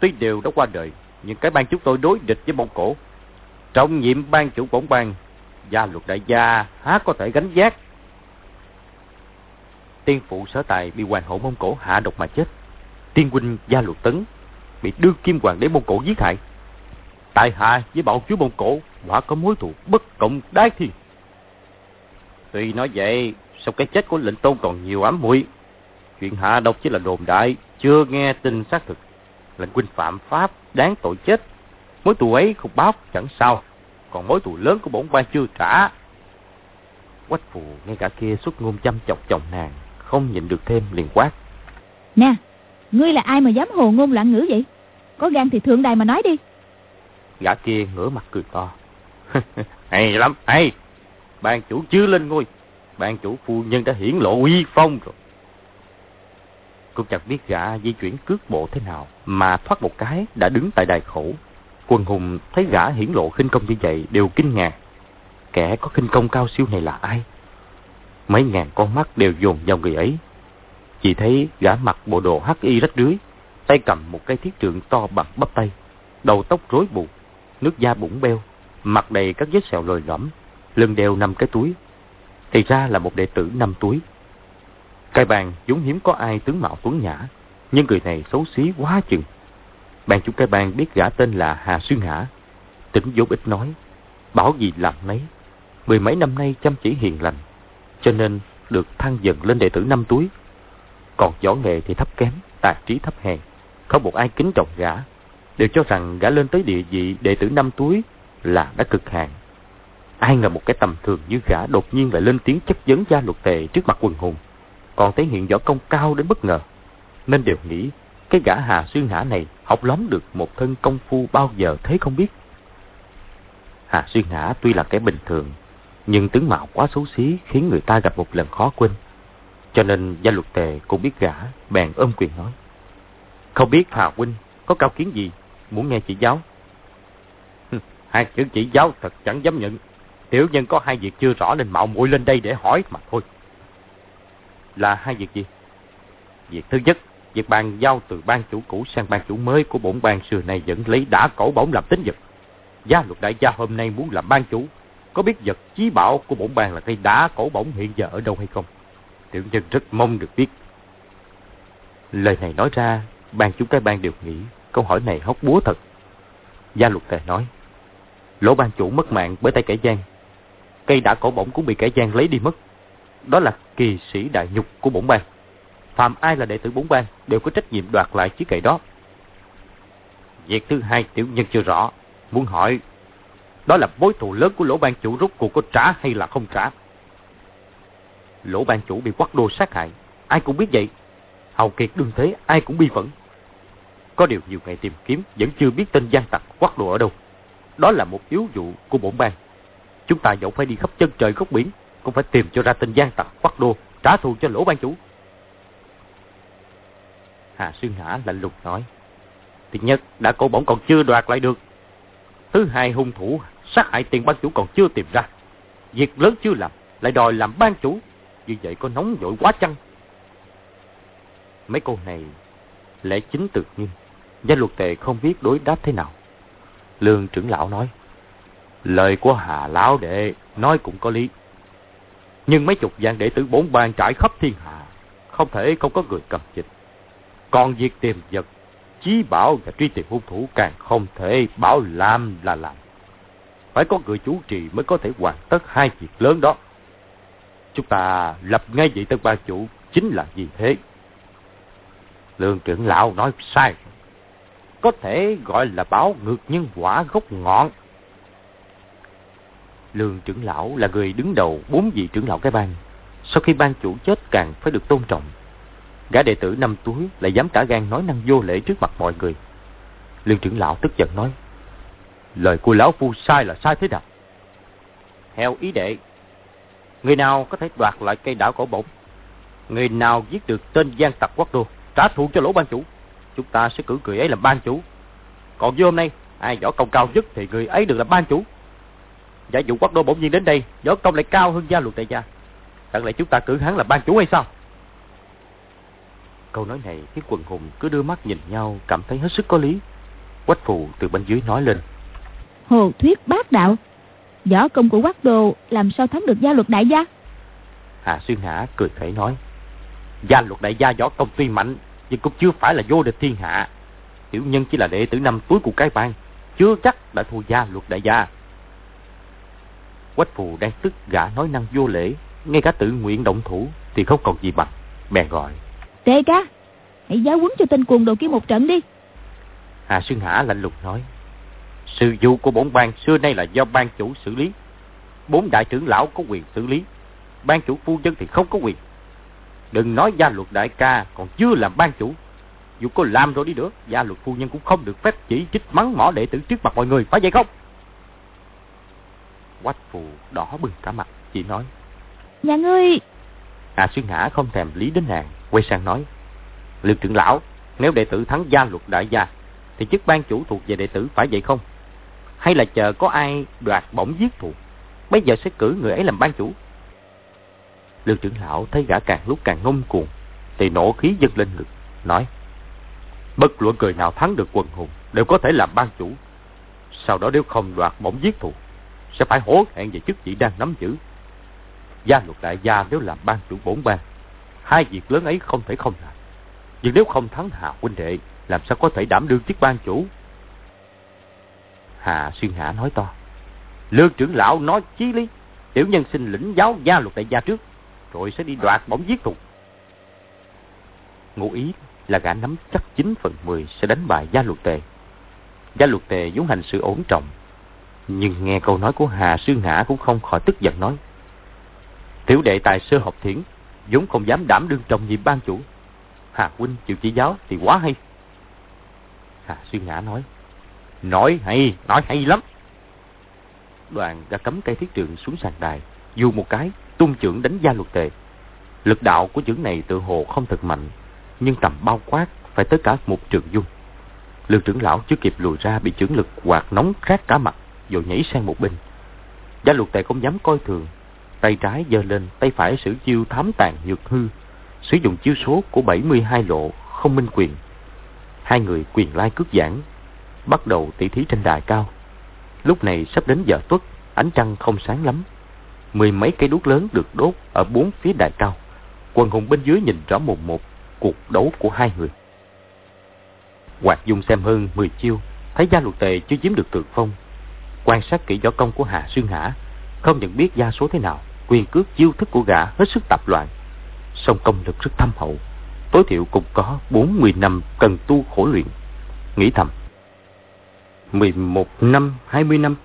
Tuy đều đã qua đời, nhưng cái ban chúng tôi đối địch với Mông Cổ. Trọng nhiệm ban chủ bổn ban, gia luật đại gia há có thể gánh giác. Tiên phụ sở tài bị hoàng hậu Mông Cổ hạ độc mà chết. Tiên huynh gia luật tấn bị đưa kim hoàng đế Mông Cổ giết hại. Tại hạ với bảo chúa Mông Cổ quả có mối thù bất cộng đái thiên. Tuy nói vậy, sau cái chết của lệnh tôn còn nhiều ám muội Chuyện hạ độc chỉ là đồn đại, chưa nghe tin xác thực. Lệnh huynh phạm pháp, đáng tội chết. Mối tù ấy không báo chẳng sao. Còn mối tù lớn của bổn ban chưa trả. Quách phù ngay cả kia xuất ngôn chăm chọc chồng nàng, không nhịn được thêm liền quát. Nè, ngươi là ai mà dám hồ ngôn loạn ngữ vậy? Có gan thì thượng đài mà nói đi. Gã kia ngửa mặt cười to. (laughs) hay lắm, hay. Ban chủ chưa lên ngôi. Ban chủ phu nhân đã hiển lộ uy phong rồi. Cũng chẳng biết gã di chuyển cước bộ thế nào mà thoát một cái đã đứng tại đài khẩu. Quân hùng thấy gã hiển lộ khinh công như vậy đều kinh ngạc. Kẻ có khinh công cao siêu này là ai? Mấy ngàn con mắt đều dồn vào người ấy. Chỉ thấy gã mặc bộ đồ hắc y rách rưới, tay cầm một cây thiết trượng to bằng bắp tay, đầu tóc rối bù, nước da bụng beo, mặt đầy các vết sẹo lồi lõm, lưng đeo năm cái túi. Thì ra là một đệ tử năm túi. Cai bàn vốn hiếm có ai tướng mạo tuấn nhã, nhưng người này xấu xí quá chừng. Bàn chủ cái bàn biết gã tên là Hà Xuyên Hả, tính vốn ít nói, bảo gì làm nấy. Mười mấy năm nay chăm chỉ hiền lành, cho nên được thăng dần lên đệ tử năm túi. Còn võ nghệ thì thấp kém, tài trí thấp hèn, không một ai kính trọng gã, đều cho rằng gã lên tới địa vị đệ tử năm túi là đã cực hạn. Ai ngờ một cái tầm thường như gã đột nhiên lại lên tiếng chất vấn gia luật tề trước mặt quần hùng còn thể hiện võ công cao đến bất ngờ. Nên đều nghĩ cái gã Hà Xuyên Hả này học lắm được một thân công phu bao giờ thế không biết. Hà Xuyên Hả tuy là kẻ bình thường, nhưng tướng mạo quá xấu xí khiến người ta gặp một lần khó quên. Cho nên gia luật tề cũng biết gã, bèn ôm quyền nói. Không biết Hà Huynh có cao kiến gì, muốn nghe chỉ giáo. Hai chữ chỉ giáo thật chẳng dám nhận. Tiểu nhân có hai việc chưa rõ nên mạo muội lên đây để hỏi mà thôi là hai việc gì? Việc thứ nhất, việc bàn giao từ ban chủ cũ sang ban chủ mới của bổn ban xưa này vẫn lấy đã cổ bổng làm tính vật. Gia luật đại gia hôm nay muốn làm ban chủ, có biết vật chí bảo của bổn ban là cây đá cổ bổng hiện giờ ở đâu hay không? Tiểu nhân rất mong được biết. Lời này nói ra, ban chủ cái ban đều nghĩ câu hỏi này hóc búa thật. Gia luật tề nói, lỗ ban chủ mất mạng bởi tay kẻ gian. Cây đã cổ bổng cũng bị kẻ gian lấy đi mất đó là kỳ sĩ đại nhục của bổn bang. Phạm ai là đệ tử bổn bang đều có trách nhiệm đoạt lại chiếc gậy đó. Việc thứ hai tiểu nhân chưa rõ, muốn hỏi đó là mối thù lớn của lỗ ban chủ rút cuộc có trả hay là không trả. Lỗ ban chủ bị quắc đô sát hại, ai cũng biết vậy. Hầu kiệt đương thế, ai cũng bi phẫn. Có điều nhiều ngày tìm kiếm vẫn chưa biết tên gian tặc quắc đồ ở đâu. Đó là một yếu vụ của bổn bang. Chúng ta dẫu phải đi khắp chân trời góc biển cũng phải tìm cho ra tên gian tặc Quắc Đô trả thù cho lỗ ban chủ. Hà Sư Hả lạnh lùng nói. Thứ nhất, đã cổ bổng còn chưa đoạt lại được. Thứ hai, hung thủ sát hại tiền ban chủ còn chưa tìm ra. Việc lớn chưa làm, lại đòi làm ban chủ. Như vậy có nóng vội quá chăng? Mấy câu này lẽ chính tự nhiên. Gia luật tề không biết đối đáp thế nào. Lương trưởng lão nói. Lời của Hà Lão Đệ nói cũng có lý. Nhưng mấy chục gian đệ tử bốn bang trải khắp thiên hạ, không thể không có người cầm dịch. Còn việc tìm vật, chí bảo và truy tìm hung thủ càng không thể bảo làm là làm. Phải có người chủ trì mới có thể hoàn tất hai việc lớn đó. Chúng ta lập ngay vị tân ban chủ chính là gì thế? Lương trưởng lão nói sai. Có thể gọi là báo ngược nhân quả gốc ngọn Lương trưởng lão là người đứng đầu bốn vị trưởng lão cái bang. Sau khi ban chủ chết càng phải được tôn trọng. Gã đệ tử năm túi lại dám cả gan nói năng vô lễ trước mặt mọi người. Lương trưởng lão tức giận nói. Lời của lão phu sai là sai thế nào? Theo ý đệ, người nào có thể đoạt lại cây đảo cổ bổng? Người nào giết được tên gian tặc quốc đô, trả thù cho lỗ ban chủ? Chúng ta sẽ cử người ấy làm ban chủ. Còn như hôm nay, ai võ công cao nhất thì người ấy được làm ban chủ. Giả dụ quốc đô bỗng nhiên đến đây, võ công lại cao hơn gia luật đại gia. Chẳng lẽ chúng ta cử hắn là ban chủ hay sao? Câu nói này khiến quần hùng cứ đưa mắt nhìn nhau cảm thấy hết sức có lý. Quách phù từ bên dưới nói lên. Hồ thuyết bác đạo. Võ công của quách đô làm sao thắng được gia luật đại gia? Hạ Xuyên Hạ cười khẩy nói. Gia luật đại gia võ công tuy mạnh, nhưng cũng chưa phải là vô địch thiên hạ. Tiểu nhân chỉ là đệ tử năm cuối của cái bang, chưa chắc đã thua gia luật đại gia. Quách phù đang tức gã nói năng vô lễ, ngay cả tự nguyện động thủ thì không còn gì bằng. Bèn gọi. Tề ca, hãy giáo huấn cho tên cuồng đồ kia một trận đi. Hà Sương Hả lạnh lùng nói. Sự vụ của bổn bang xưa nay là do ban chủ xử lý. Bốn đại trưởng lão có quyền xử lý. Ban chủ phu nhân thì không có quyền. Đừng nói gia luật đại ca còn chưa làm ban chủ. Dù có làm rồi đi nữa, gia luật phu nhân cũng không được phép chỉ trích mắng mỏ đệ tử trước mặt mọi người, phải vậy không? Quách phù đỏ bừng cả mặt, chỉ nói. Nhà ngươi à Xuyên Ngã không thèm lý đến nàng, quay sang nói. Liệu trưởng lão, nếu đệ tử thắng gia luật đại gia, thì chức ban chủ thuộc về đệ tử phải vậy không? Hay là chờ có ai đoạt bổng giết thuộc, bây giờ sẽ cử người ấy làm ban chủ? Lương trưởng lão thấy gã càng lúc càng ngông cuồng, thì nổ khí dâng lên ngực, nói. Bất luận người nào thắng được quần hùng đều có thể làm ban chủ. Sau đó nếu không đoạt bổng giết thuộc, sẽ phải hổ hẹn về chức vị đang nắm giữ. Gia luật đại gia nếu làm ban chủ bổn ban, hai việc lớn ấy không thể không làm. Nhưng nếu không thắng Hà huynh đệ, làm sao có thể đảm đương chức ban chủ? Hà Xuyên Hạ nói to. Lương trưởng lão nói chí lý, tiểu nhân xin lĩnh giáo gia luật đại gia trước, rồi sẽ đi đoạt bóng giết thù. Ngụ ý là gã nắm chắc 9 phần 10 sẽ đánh bại gia luật tề. Gia luật tề vốn hành sự ổn trọng, nhưng nghe câu nói của Hà Sư Ngã cũng không khỏi tức giận nói. Tiểu đệ tài sơ học thiển, vốn không dám đảm đương trọng nhiệm ban chủ. Hà huynh chịu chỉ giáo thì quá hay. Hà xuyên Ngã nói, nói hay, nói hay lắm. Đoàn đã cấm cây thiết trường xuống sàn đài, dù một cái, tung trưởng đánh gia luật tề. Lực đạo của trưởng này tự hồ không thật mạnh, nhưng tầm bao quát phải tới cả một trường dung. Lương trưởng lão chưa kịp lùi ra bị trưởng lực quạt nóng rát cả mặt, rồi nhảy sang một bên. Gia luật tề không dám coi thường, tay trái giơ lên, tay phải sử chiêu thám tàn nhược hư, sử dụng chiêu số của 72 lộ không minh quyền. Hai người quyền lai cước giảng, bắt đầu tỉ thí trên đài cao. Lúc này sắp đến giờ tuất, ánh trăng không sáng lắm. Mười mấy cây đuốc lớn được đốt ở bốn phía đài cao. Quần hùng bên dưới nhìn rõ một một cuộc đấu của hai người. Hoạt Dung xem hơn 10 chiêu, thấy gia luật tề chưa chiếm được thượng phong. Quan sát kỹ võ công của Hà Xuyên Hả, không nhận biết gia số thế nào, quyền cước chiêu thức của gã hết sức tạp loạn. Song công lực rất thâm hậu, tối thiểu cũng có 40 năm cần tu khổ luyện. Nghĩ thầm, 11 năm, 20 năm,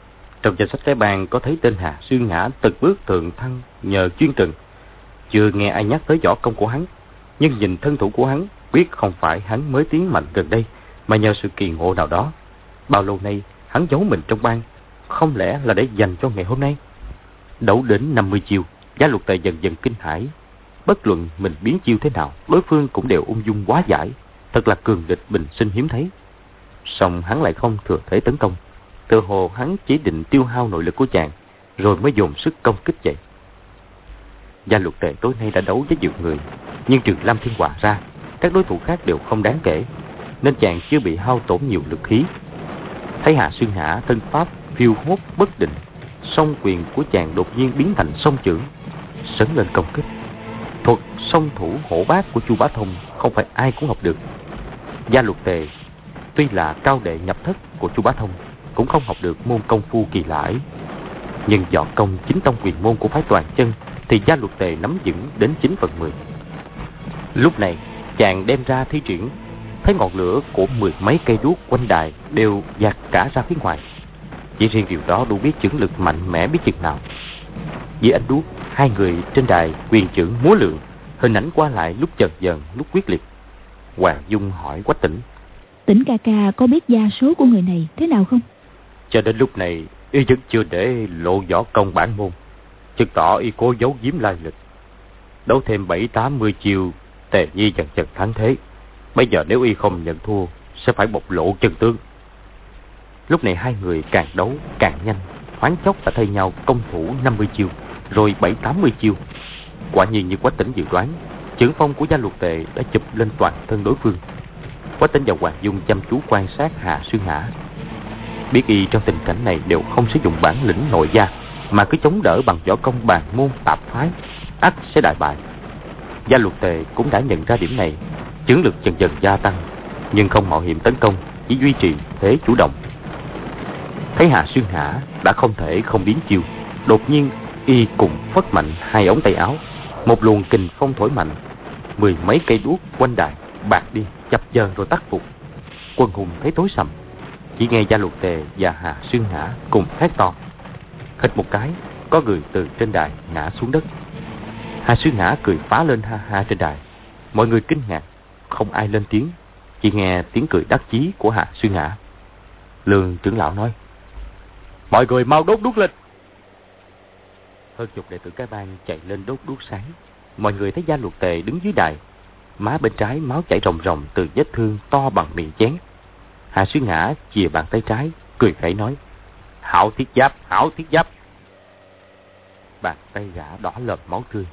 trong danh sách cái bàn có thấy tên Hà Xuyên Ngã từng bước thượng thăng nhờ chuyên trừng. Chưa nghe ai nhắc tới võ công của hắn, nhưng nhìn thân thủ của hắn, biết không phải hắn mới tiến mạnh gần đây, mà nhờ sự kỳ ngộ nào đó. Bao lâu nay, hắn giấu mình trong bang, không lẽ là để dành cho ngày hôm nay? Đấu đến 50 chiêu, giá luật tề dần dần kinh hãi. Bất luận mình biến chiêu thế nào, đối phương cũng đều ung dung quá giải. Thật là cường địch bình sinh hiếm thấy. Xong hắn lại không thừa thế tấn công. Tự hồ hắn chỉ định tiêu hao nội lực của chàng, rồi mới dồn sức công kích vậy. Gia luật tề tối nay đã đấu với nhiều người, nhưng trừ Lam Thiên Hòa ra, các đối thủ khác đều không đáng kể, nên chàng chưa bị hao tổn nhiều lực khí. Thấy Hạ Xuyên Hạ thân pháp phiêu hốt bất định, song quyền của chàng đột nhiên biến thành song chưởng, sấn lên công kích. Thuật song thủ hổ bát của Chu Bá Thông không phải ai cũng học được. Gia luật tề tuy là cao đệ nhập thất của Chu Bá Thông cũng không học được môn công phu kỳ lạ ấy. Nhưng võ công chính tông quyền môn của phái toàn chân thì gia luật tề nắm vững đến 9 phần 10. Lúc này, chàng đem ra thi triển, thấy ngọn lửa của mười mấy cây đuốc quanh đài đều dạt cả ra phía ngoài. Chỉ riêng điều đó đủ biết chưởng lực mạnh mẽ biết chừng nào. Dưới ánh đuốc, hai người trên đài quyền trưởng múa lượng, hình ảnh qua lại lúc chần dần, lúc quyết liệt. Hoàng Dung hỏi Quách Tỉnh. Tỉnh ca ca có biết gia số của người này thế nào không? Cho đến lúc này, y vẫn chưa để lộ võ công bản môn chứng tỏ y cố giấu giếm lai lịch. Đấu thêm bảy tám mươi chiều, tề nhi dần dần thắng thế. Bây giờ nếu y không nhận thua, sẽ phải bộc lộ chân tướng. Lúc này hai người càng đấu càng nhanh, thoáng chốc đã thay nhau công thủ 50 chiêu, rồi bảy tám mươi chiêu. Quả nhiên như quá tỉnh dự đoán, trưởng phong của gia luật tề đã chụp lên toàn thân đối phương. Quá tỉnh và Hoàng Dung chăm chú quan sát Hạ sương hả. Biết y trong tình cảnh này đều không sử dụng bản lĩnh nội gia, mà cứ chống đỡ bằng võ công bàn môn tạp phái, ắt sẽ đại bại. Gia luật tề cũng đã nhận ra điểm này, chiến lực dần dần gia tăng, nhưng không mạo hiểm tấn công, chỉ duy trì thế chủ động. Thấy Hạ Xuyên hả đã không thể không biến chiêu, đột nhiên Y cùng phất mạnh hai ống tay áo Một luồng kình phong thổi mạnh Mười mấy cây đuốc quanh đài Bạc đi chập chờn rồi tắt phục. Quân hùng thấy tối sầm Chỉ nghe gia luật tề và Hà Xuyên hả cùng hét to. Hít một cái Có người từ trên đài ngã xuống đất. Hà Xuyên hả cười phá lên ha ha trên đài. Mọi người kinh ngạc Không ai lên tiếng Chỉ nghe tiếng cười đắc chí của Hạ Xuyên hả Lương trưởng lão nói Mọi người mau đốt đuốc lên hơn chục đệ tử cái bang chạy lên đốt đuốc sáng. Mọi người thấy gia luật tề đứng dưới đài. Má bên trái máu chảy ròng ròng từ vết thương to bằng miệng chén. Hạ suy ngã chìa bàn tay trái, cười khẩy nói. Hảo thiết giáp, hảo thiết giáp. Bàn tay gã đỏ lợm máu tươi.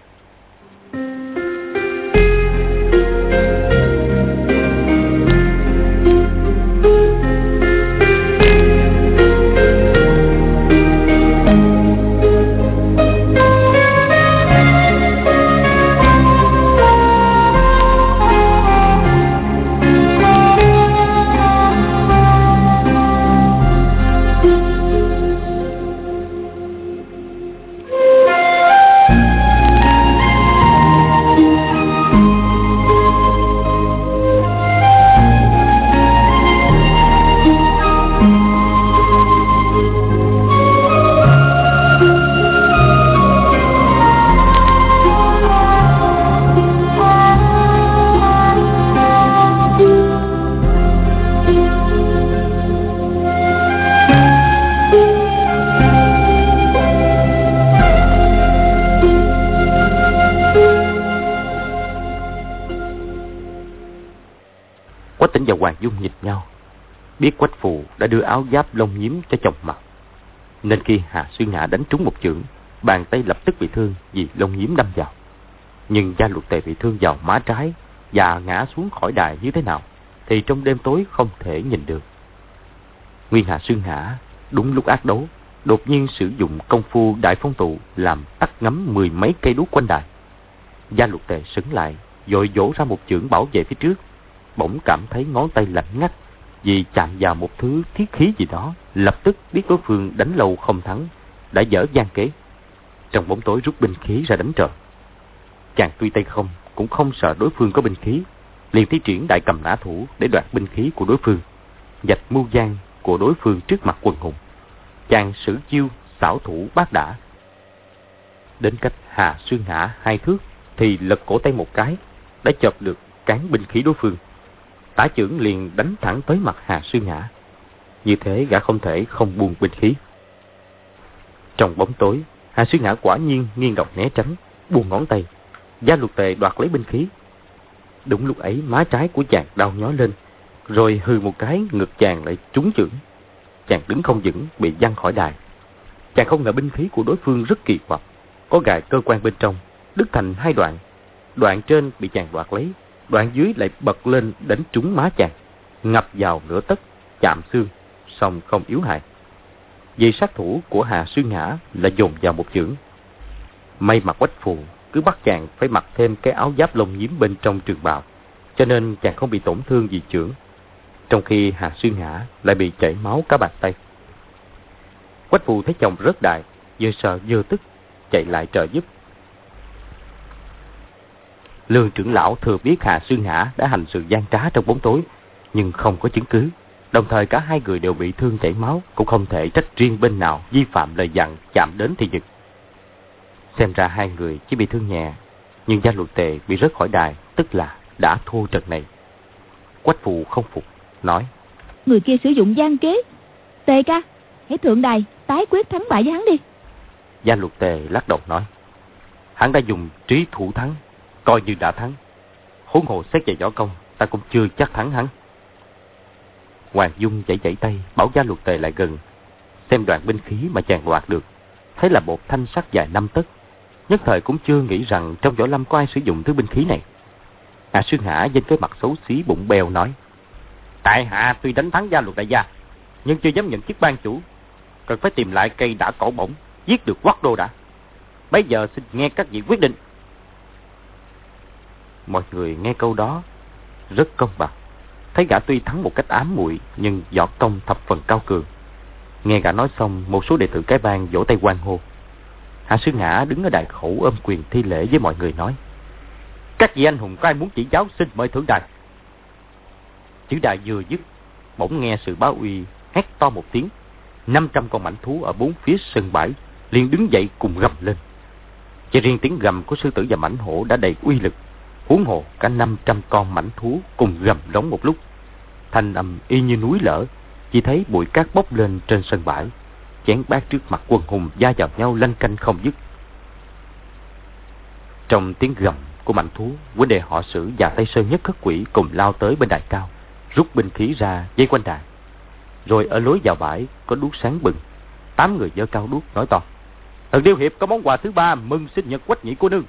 Tính và hoàng dung nhịp nhau, biết quách phù đã đưa áo giáp lông nhiếm cho chồng mặc. Nên khi Hà xuyên Ngã đánh trúng một chưởng, bàn tay lập tức bị thương vì lông nhím đâm vào. Nhưng gia luật tề bị thương vào má trái và ngã xuống khỏi đài như thế nào, thì trong đêm tối không thể nhìn được. Nguyên Hà Xuyên Ngã đúng lúc ác đấu, đột nhiên sử dụng công phu đại phong tụ làm tắt ngắm mười mấy cây đuốc quanh đài. Gia luật tề sững lại, rồi dỗ ra một chưởng bảo vệ phía trước, bỗng cảm thấy ngón tay lạnh ngắt vì chạm vào một thứ thiết khí gì đó, lập tức biết đối phương đánh lâu không thắng, đã dở gian kế. Trong bóng tối rút binh khí ra đánh trận Chàng tuy tay không, cũng không sợ đối phương có binh khí, liền thi triển đại cầm nã thủ để đoạt binh khí của đối phương, dạch mưu gian của đối phương trước mặt quần hùng. Chàng sử chiêu xảo thủ bác đã Đến cách hà xuyên hạ hai thước thì lật cổ tay một cái, đã chộp được cán binh khí đối phương tả trưởng liền đánh thẳng tới mặt Hà Sư Ngã. Như thế gã không thể không buông binh khí. Trong bóng tối, Hà Sư Ngã quả nhiên nghiêng đầu né tránh, buông ngón tay. Gia luật tề đoạt lấy binh khí. Đúng lúc ấy má trái của chàng đau nhói lên, rồi hừ một cái ngực chàng lại trúng chưởng. Chàng đứng không vững, bị văng khỏi đài. Chàng không ngờ binh khí của đối phương rất kỳ quặc, có gài cơ quan bên trong, đứt thành hai đoạn. Đoạn trên bị chàng đoạt lấy, đoạn dưới lại bật lên đánh trúng má chàng, ngập vào nửa tấc, chạm xương, song không yếu hại. Vì sát thủ của Hà Sư Ngã là dồn vào một chưởng. May mà quách phù cứ bắt chàng phải mặc thêm cái áo giáp lông nhím bên trong trường bào, cho nên chàng không bị tổn thương gì chưởng. Trong khi Hà Sư Ngã lại bị chảy máu cả bàn tay. Quách phù thấy chồng rớt đại, vừa sợ vừa tức, chạy lại trợ giúp Lương trưởng lão thừa biết Hạ Xuyên Ngã đã hành sự gian trá trong bóng tối, nhưng không có chứng cứ. Đồng thời cả hai người đều bị thương chảy máu, cũng không thể trách riêng bên nào vi phạm lời dặn chạm đến thì dực. Xem ra hai người chỉ bị thương nhẹ, nhưng gia luật tề bị rớt khỏi đài, tức là đã thua trận này. Quách phụ không phục, nói. Người kia sử dụng gian kế. Tề ca, hãy thượng đài, tái quyết thắng bại với hắn đi. Gia luật tề lắc đầu nói. Hắn đã dùng trí thủ thắng, coi như đã thắng. Huống hồ xét về võ công, ta cũng chưa chắc thắng hắn. Hoàng Dung chảy chảy tay, bảo gia luật tề lại gần. Xem đoạn binh khí mà chàng đoạt được. Thấy là một thanh sắt dài năm tấc. Nhất thời cũng chưa nghĩ rằng trong võ lâm có ai sử dụng thứ binh khí này. Hạ Xuyên Hả trên cái mặt xấu xí bụng bèo nói. Tại hạ tuy đánh thắng gia luật đại gia, nhưng chưa dám nhận chức ban chủ. Cần phải tìm lại cây đã cổ bổng, giết được quắc đô đã. Bây giờ xin nghe các vị quyết định. Mọi người nghe câu đó rất công bằng. Thấy gã tuy thắng một cách ám muội nhưng võ công thập phần cao cường. Nghe gã nói xong, một số đệ tử cái bang vỗ tay quan hô. Hạ Sư Ngã đứng ở đại khẩu ôm quyền thi lễ với mọi người nói. Các vị anh hùng có ai muốn chỉ giáo xin mời thượng đài. Chữ đài vừa dứt, bỗng nghe sự báo uy hét to một tiếng. 500 con mảnh thú ở bốn phía sân bãi liền đứng dậy cùng gầm lên. Chỉ riêng tiếng gầm của sư tử và mảnh hổ đã đầy uy lực. Huống hồ cả 500 con mảnh thú cùng gầm rống một lúc. Thanh âm y như núi lở, chỉ thấy bụi cát bốc lên trên sân bãi. Chén bát trước mặt quân hùng da vào nhau lanh canh không dứt. Trong tiếng gầm của mảnh thú, vấn đề họ sử và Tây Sơn nhất khất quỷ cùng lao tới bên đài cao, rút binh khí ra dây quanh đài. Rồi ở lối vào bãi có đuốc sáng bừng, tám người dơ cao đuốc nói to. Thần Điêu Hiệp có món quà thứ ba mừng sinh nhật quách nhị cô nương.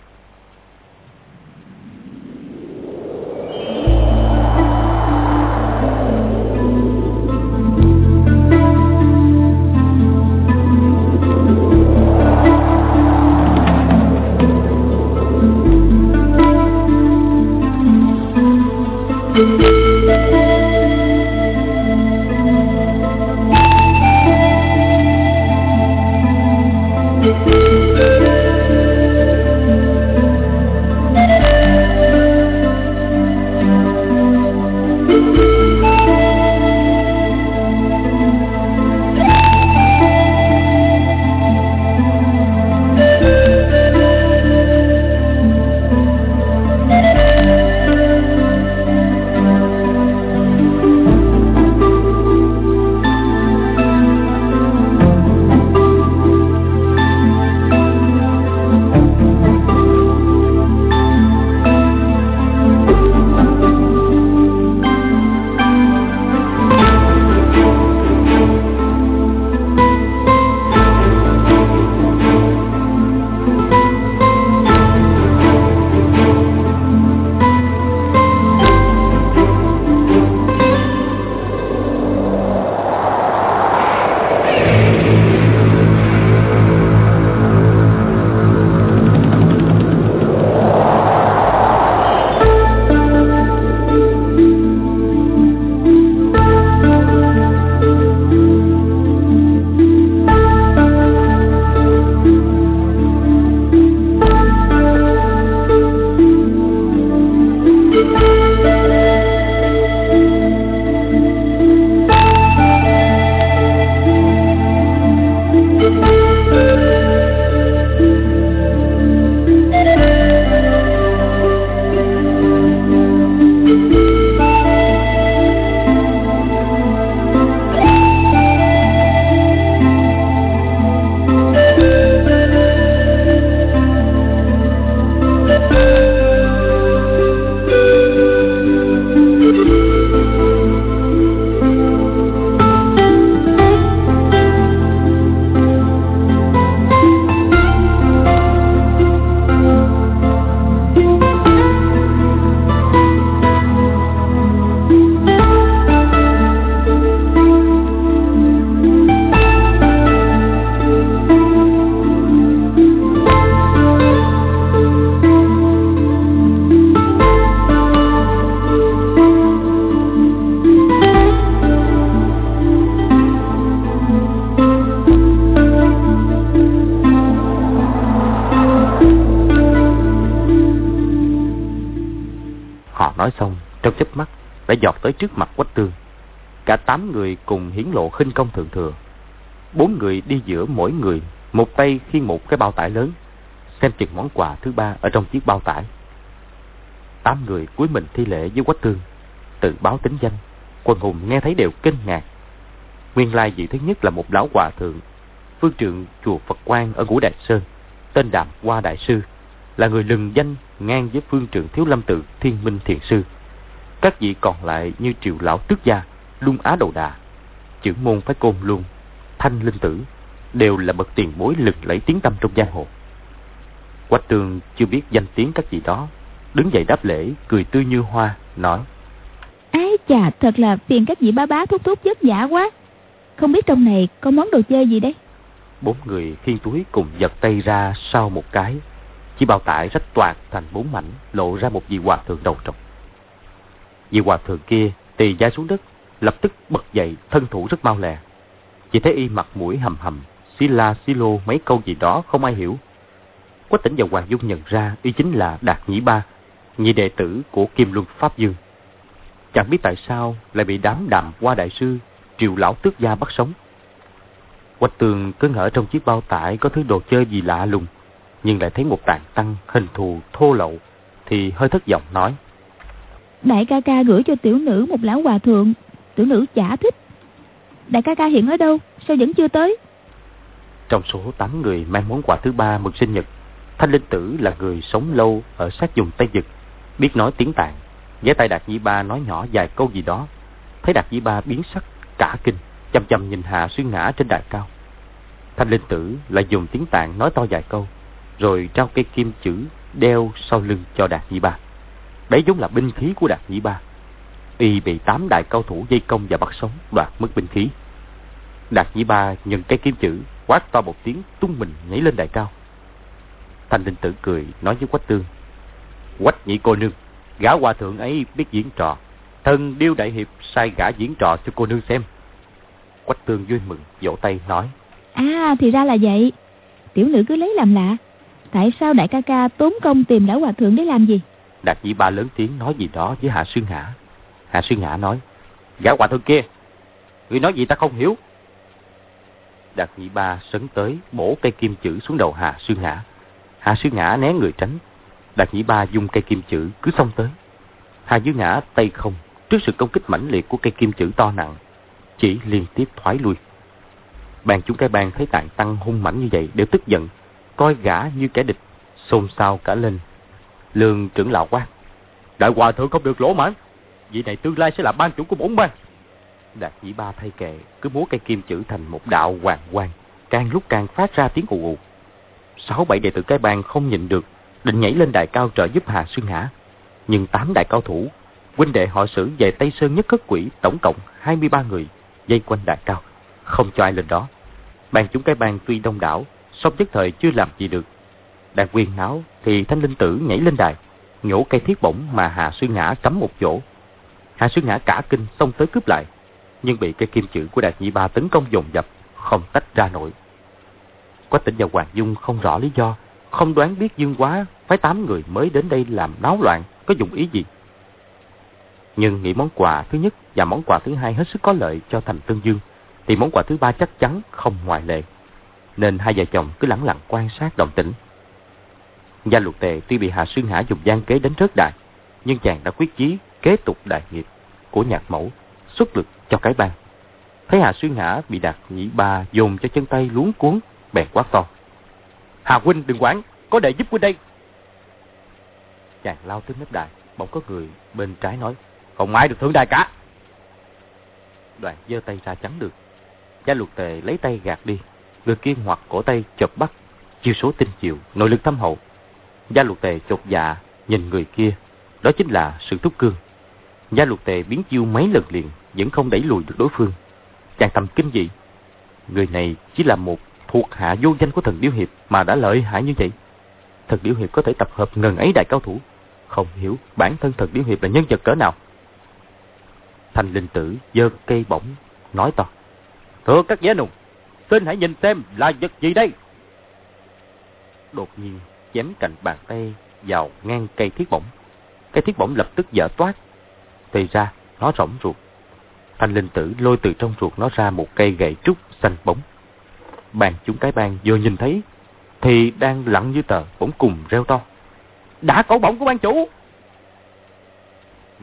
Người cùng hiến lộ khinh công thượng thừa. Bốn người đi giữa mỗi người, một tay khiêng một cái bao tải lớn, xem chừng món quà thứ ba ở trong chiếc bao tải. Tám người cúi mình thi lễ với quách tương, tự báo tính danh. Quân hùng nghe thấy đều kinh ngạc. Nguyên lai vị thứ nhất là một lão hòa thượng, phương trượng chùa Phật Quang ở Ngũ Đại Sơn, tên Đàm Hoa Đại Sư, là người lừng danh ngang với phương trượng Thiếu Lâm Tự Thiên Minh Thiền Sư. Các vị còn lại như triệu lão tước gia, lung á đầu đà, chữ môn phái côn luôn, thanh linh tử, đều là bậc tiền bối lực lẫy tiếng tâm trong giang hồ. Quách tường chưa biết danh tiếng các vị đó, đứng dậy đáp lễ, cười tươi như hoa, nói. Ái chà, thật là phiền các vị ba bá thúc thúc vất vả quá. Không biết trong này có món đồ chơi gì đây? Bốn người khiên túi cùng giật tay ra sau một cái. Chỉ bao tải rách toạc thành bốn mảnh, lộ ra một vị hòa thượng đầu trọc. Vị hòa thượng kia tì da xuống đất, lập tức bật dậy, thân thủ rất mau lẹ. Chỉ thấy y mặt mũi hầm hầm, xí la xí lô mấy câu gì đó không ai hiểu, Quách tỉnh và Hoàng Dung nhận ra y chính là Đạt Nhĩ Ba, nhị đệ tử của Kim Luân Pháp Dương. Chẳng biết tại sao lại bị đám đàm qua đại sư triều lão tước gia bắt sống. Quách tường cứ ngỡ trong chiếc bao tải có thứ đồ chơi gì lạ lùng, nhưng lại thấy một tàn tăng hình thù thô lậu, thì hơi thất vọng nói. Đại ca ca gửi cho tiểu nữ một lão hòa thượng, tiểu nữ chả thích. Đại ca ca hiện ở đâu, sao vẫn chưa tới? Trong số 8 người mang món quà thứ ba mừng sinh nhật, Thanh Linh Tử là người sống lâu ở sát vùng Tây Dực, biết nói tiếng tạng. Ghé tay Đạt nhi Ba nói nhỏ vài câu gì đó. Thấy Đạt nhi Ba biến sắc, cả kinh, chăm chăm nhìn Hạ Xuyên ngã trên đài cao. Thanh Linh Tử lại dùng tiếng tạng nói to vài câu, rồi trao cây kim chữ đeo sau lưng cho Đạt nhi Ba. Đấy giống là binh khí của Đạt nhi Ba. Y bị tám đại cao thủ dây công và bắt sống, đoạt mất binh khí. Đạt Dĩ Ba nhận cây kim chữ, quát to một tiếng tung mình nhảy lên đài cao. Thanh Linh Tử cười nói với Quách Tương. Quách nhị cô nương, gã hòa thượng ấy biết diễn trò. Thần Điêu Đại Hiệp sai gã diễn trò cho cô nương xem. Quách Tương vui mừng, vỗ tay nói. À, thì ra là vậy. Tiểu nữ cứ lấy làm lạ. Tại sao đại ca ca tốn công tìm lão hòa thượng để làm gì? Đạt Dĩ Ba lớn tiếng nói gì đó với Hạ Xuyên Ngã. Hạ Xuyên Ngã nói. Gã hòa thượng kia, người nói gì ta không hiểu. Đạt Nhị Ba sấn tới bổ cây kim chữ xuống đầu Hạ Xuyên Ngã. Hạ Xuyên Ngã né người tránh. Đạt Nhị Ba dùng cây kim chữ cứ xông tới. Hạ Dư Ngã tay không trước sự công kích mãnh liệt của cây kim chữ to nặng, chỉ liên tiếp thoái lui. Bàn chúng cái bàn thấy tạng tăng hung mãnh như vậy đều tức giận, coi gã như kẻ địch, xôn xao cả lên. Lương trưởng lão quát, đại hòa thượng không được lỗ mãn, vị này tương lai sẽ là ban chủ của bổn bang. Đạt dĩ ba thay kệ, cứ múa cây kim chữ thành một đạo hoàng quang, càng lúc càng phát ra tiếng ù ù. Sáu bảy đệ tử cái bang không nhìn được, định nhảy lên đài cao trợ giúp Hà Xuyên Ngã. Nhưng tám đại cao thủ, huynh đệ họ sử về Tây Sơn nhất cất quỷ, tổng cộng 23 người, dây quanh đài cao, không cho ai lên đó. Bàn chúng cái bang tuy đông đảo, song nhất thời chưa làm gì được. Đang quyền náo thì Thanh Linh Tử nhảy lên đài, nhổ cây thiết bổng mà Hà Xuyên Ngã cắm một chỗ. Hà Xuyên Ngã cả kinh xông tới cướp lại, nhưng bị cây kim chữ của Đạt Nhị Ba tấn công dồn dập, không tách ra nổi. Quách tỉnh và Hoàng Dung không rõ lý do, không đoán biết Dương Quá phái tám người mới đến đây làm náo loạn, có dụng ý gì. Nhưng nghĩ món quà thứ nhất và món quà thứ hai hết sức có lợi cho thành Tương Dương, thì món quà thứ ba chắc chắn không ngoại lệ. Nên hai vợ chồng cứ lẳng lặng quan sát động tĩnh. Gia luật tề tuy bị Hà Xuyên Hà dùng gian kế đánh rớt đài, nhưng chàng đã quyết chí kế tục đại nghiệp của nhạc mẫu, xuất lực cho cái bang. Thấy Hà Xuyên Hả bị Đạt nhị Ba dồn cho chân tay luống cuốn, bèn quát to. Hà huynh đừng quản, có đệ giúp huynh đây. Chàng lao tới nếp đài, bỗng có người bên trái nói, không ai được thưởng đài cả. Đoàn giơ tay ra chắn được. Gia luật tề lấy tay gạt đi, người kia hoặc cổ tay chộp bắt, chiêu số tinh diệu, nội lực thâm hậu. Gia luật tề chột dạ, nhìn người kia, đó chính là sự thúc cương. Gia luật tề biến chiêu mấy lần liền, vẫn không đẩy lùi được đối phương. Chàng thầm kinh dị. Người này chỉ là một thuộc hạ vô danh của thần Điêu Hiệp mà đã lợi hại như vậy. Thần Điêu Hiệp có thể tập hợp ngần ấy đại cao thủ. Không hiểu bản thân thần Điêu Hiệp là nhân vật cỡ nào. Thành linh tử giơ cây bổng, nói to. Thưa các giá nùng, xin hãy nhìn xem là vật gì đây. Đột nhiên chém cạnh bàn tay vào ngang cây thiết bổng. Cây thiết bổng lập tức dở toát. Thì ra, nó rỗng ruột. Thanh linh tử lôi từ trong ruột nó ra một cây gậy trúc xanh bóng. Bàn chúng cái bàn vừa nhìn thấy, thì đang lặng như tờ, bỗng cùng reo to. Đã cổ bổng của ban chủ!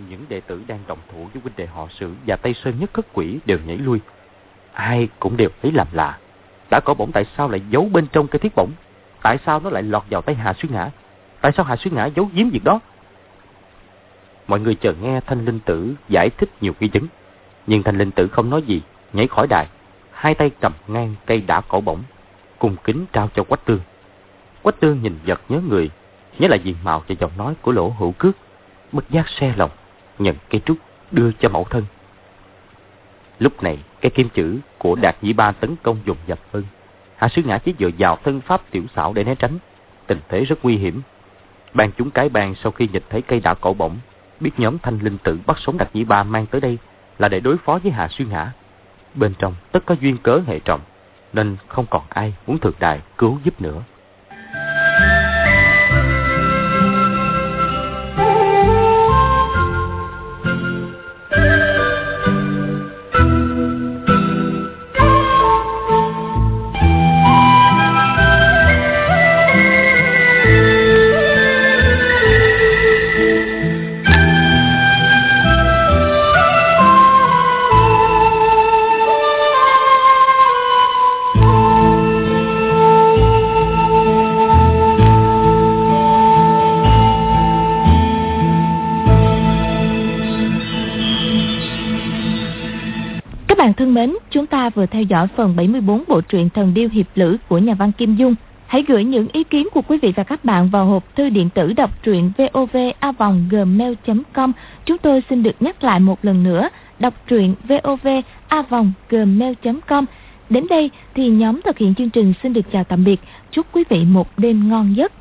Những đệ tử đang đồng thủ với huynh đệ họ sử và Tây Sơn nhất khất quỷ đều nhảy lui. Ai cũng đều thấy làm lạ. Đã cổ bổng tại sao lại giấu bên trong cái thiết bổng? Tại sao nó lại lọt vào tay Hà Xuyên Ngã? Tại sao Hà Xuyên Ngã giấu giếm việc đó? Mọi người chờ nghe Thanh Linh Tử giải thích nhiều nghi vấn. Nhưng Thanh Linh Tử không nói gì, nhảy khỏi đài. Hai tay cầm ngang cây đã cổ bổng, cùng kính trao cho Quách Tương. Quách Tương nhìn giật nhớ người, nhớ là diện mạo và giọng nói của lỗ hữu cước. Bất giác xe lòng, nhận cây trúc đưa cho mẫu thân. Lúc này, cái kim chữ của Đạt Nhĩ Ba tấn công dùng dập hơn. Hạ Sứ Ngã chỉ dựa vào thân pháp tiểu xảo để né tránh. Tình thế rất nguy hiểm. Ban chúng cái bàn sau khi nhìn thấy cây đã cổ bổng, biết nhóm thanh linh tử bắt sống đặc Nhĩ Ba mang tới đây là để đối phó với Hạ Xuyên Ngã. Bên trong tất có duyên cớ hệ trọng, nên không còn ai muốn thượng đài cứu giúp nữa. Thân mến, chúng ta vừa theo dõi phần 74 bộ truyện Thần Điêu Hiệp Lữ của nhà văn Kim Dung. Hãy gửi những ý kiến của quý vị và các bạn vào hộp thư điện tử đọc truyện vovavonggmail.com. Chúng tôi xin được nhắc lại một lần nữa, đọc truyện vovavonggmail.com. Đến đây thì nhóm thực hiện chương trình xin được chào tạm biệt. Chúc quý vị một đêm ngon giấc.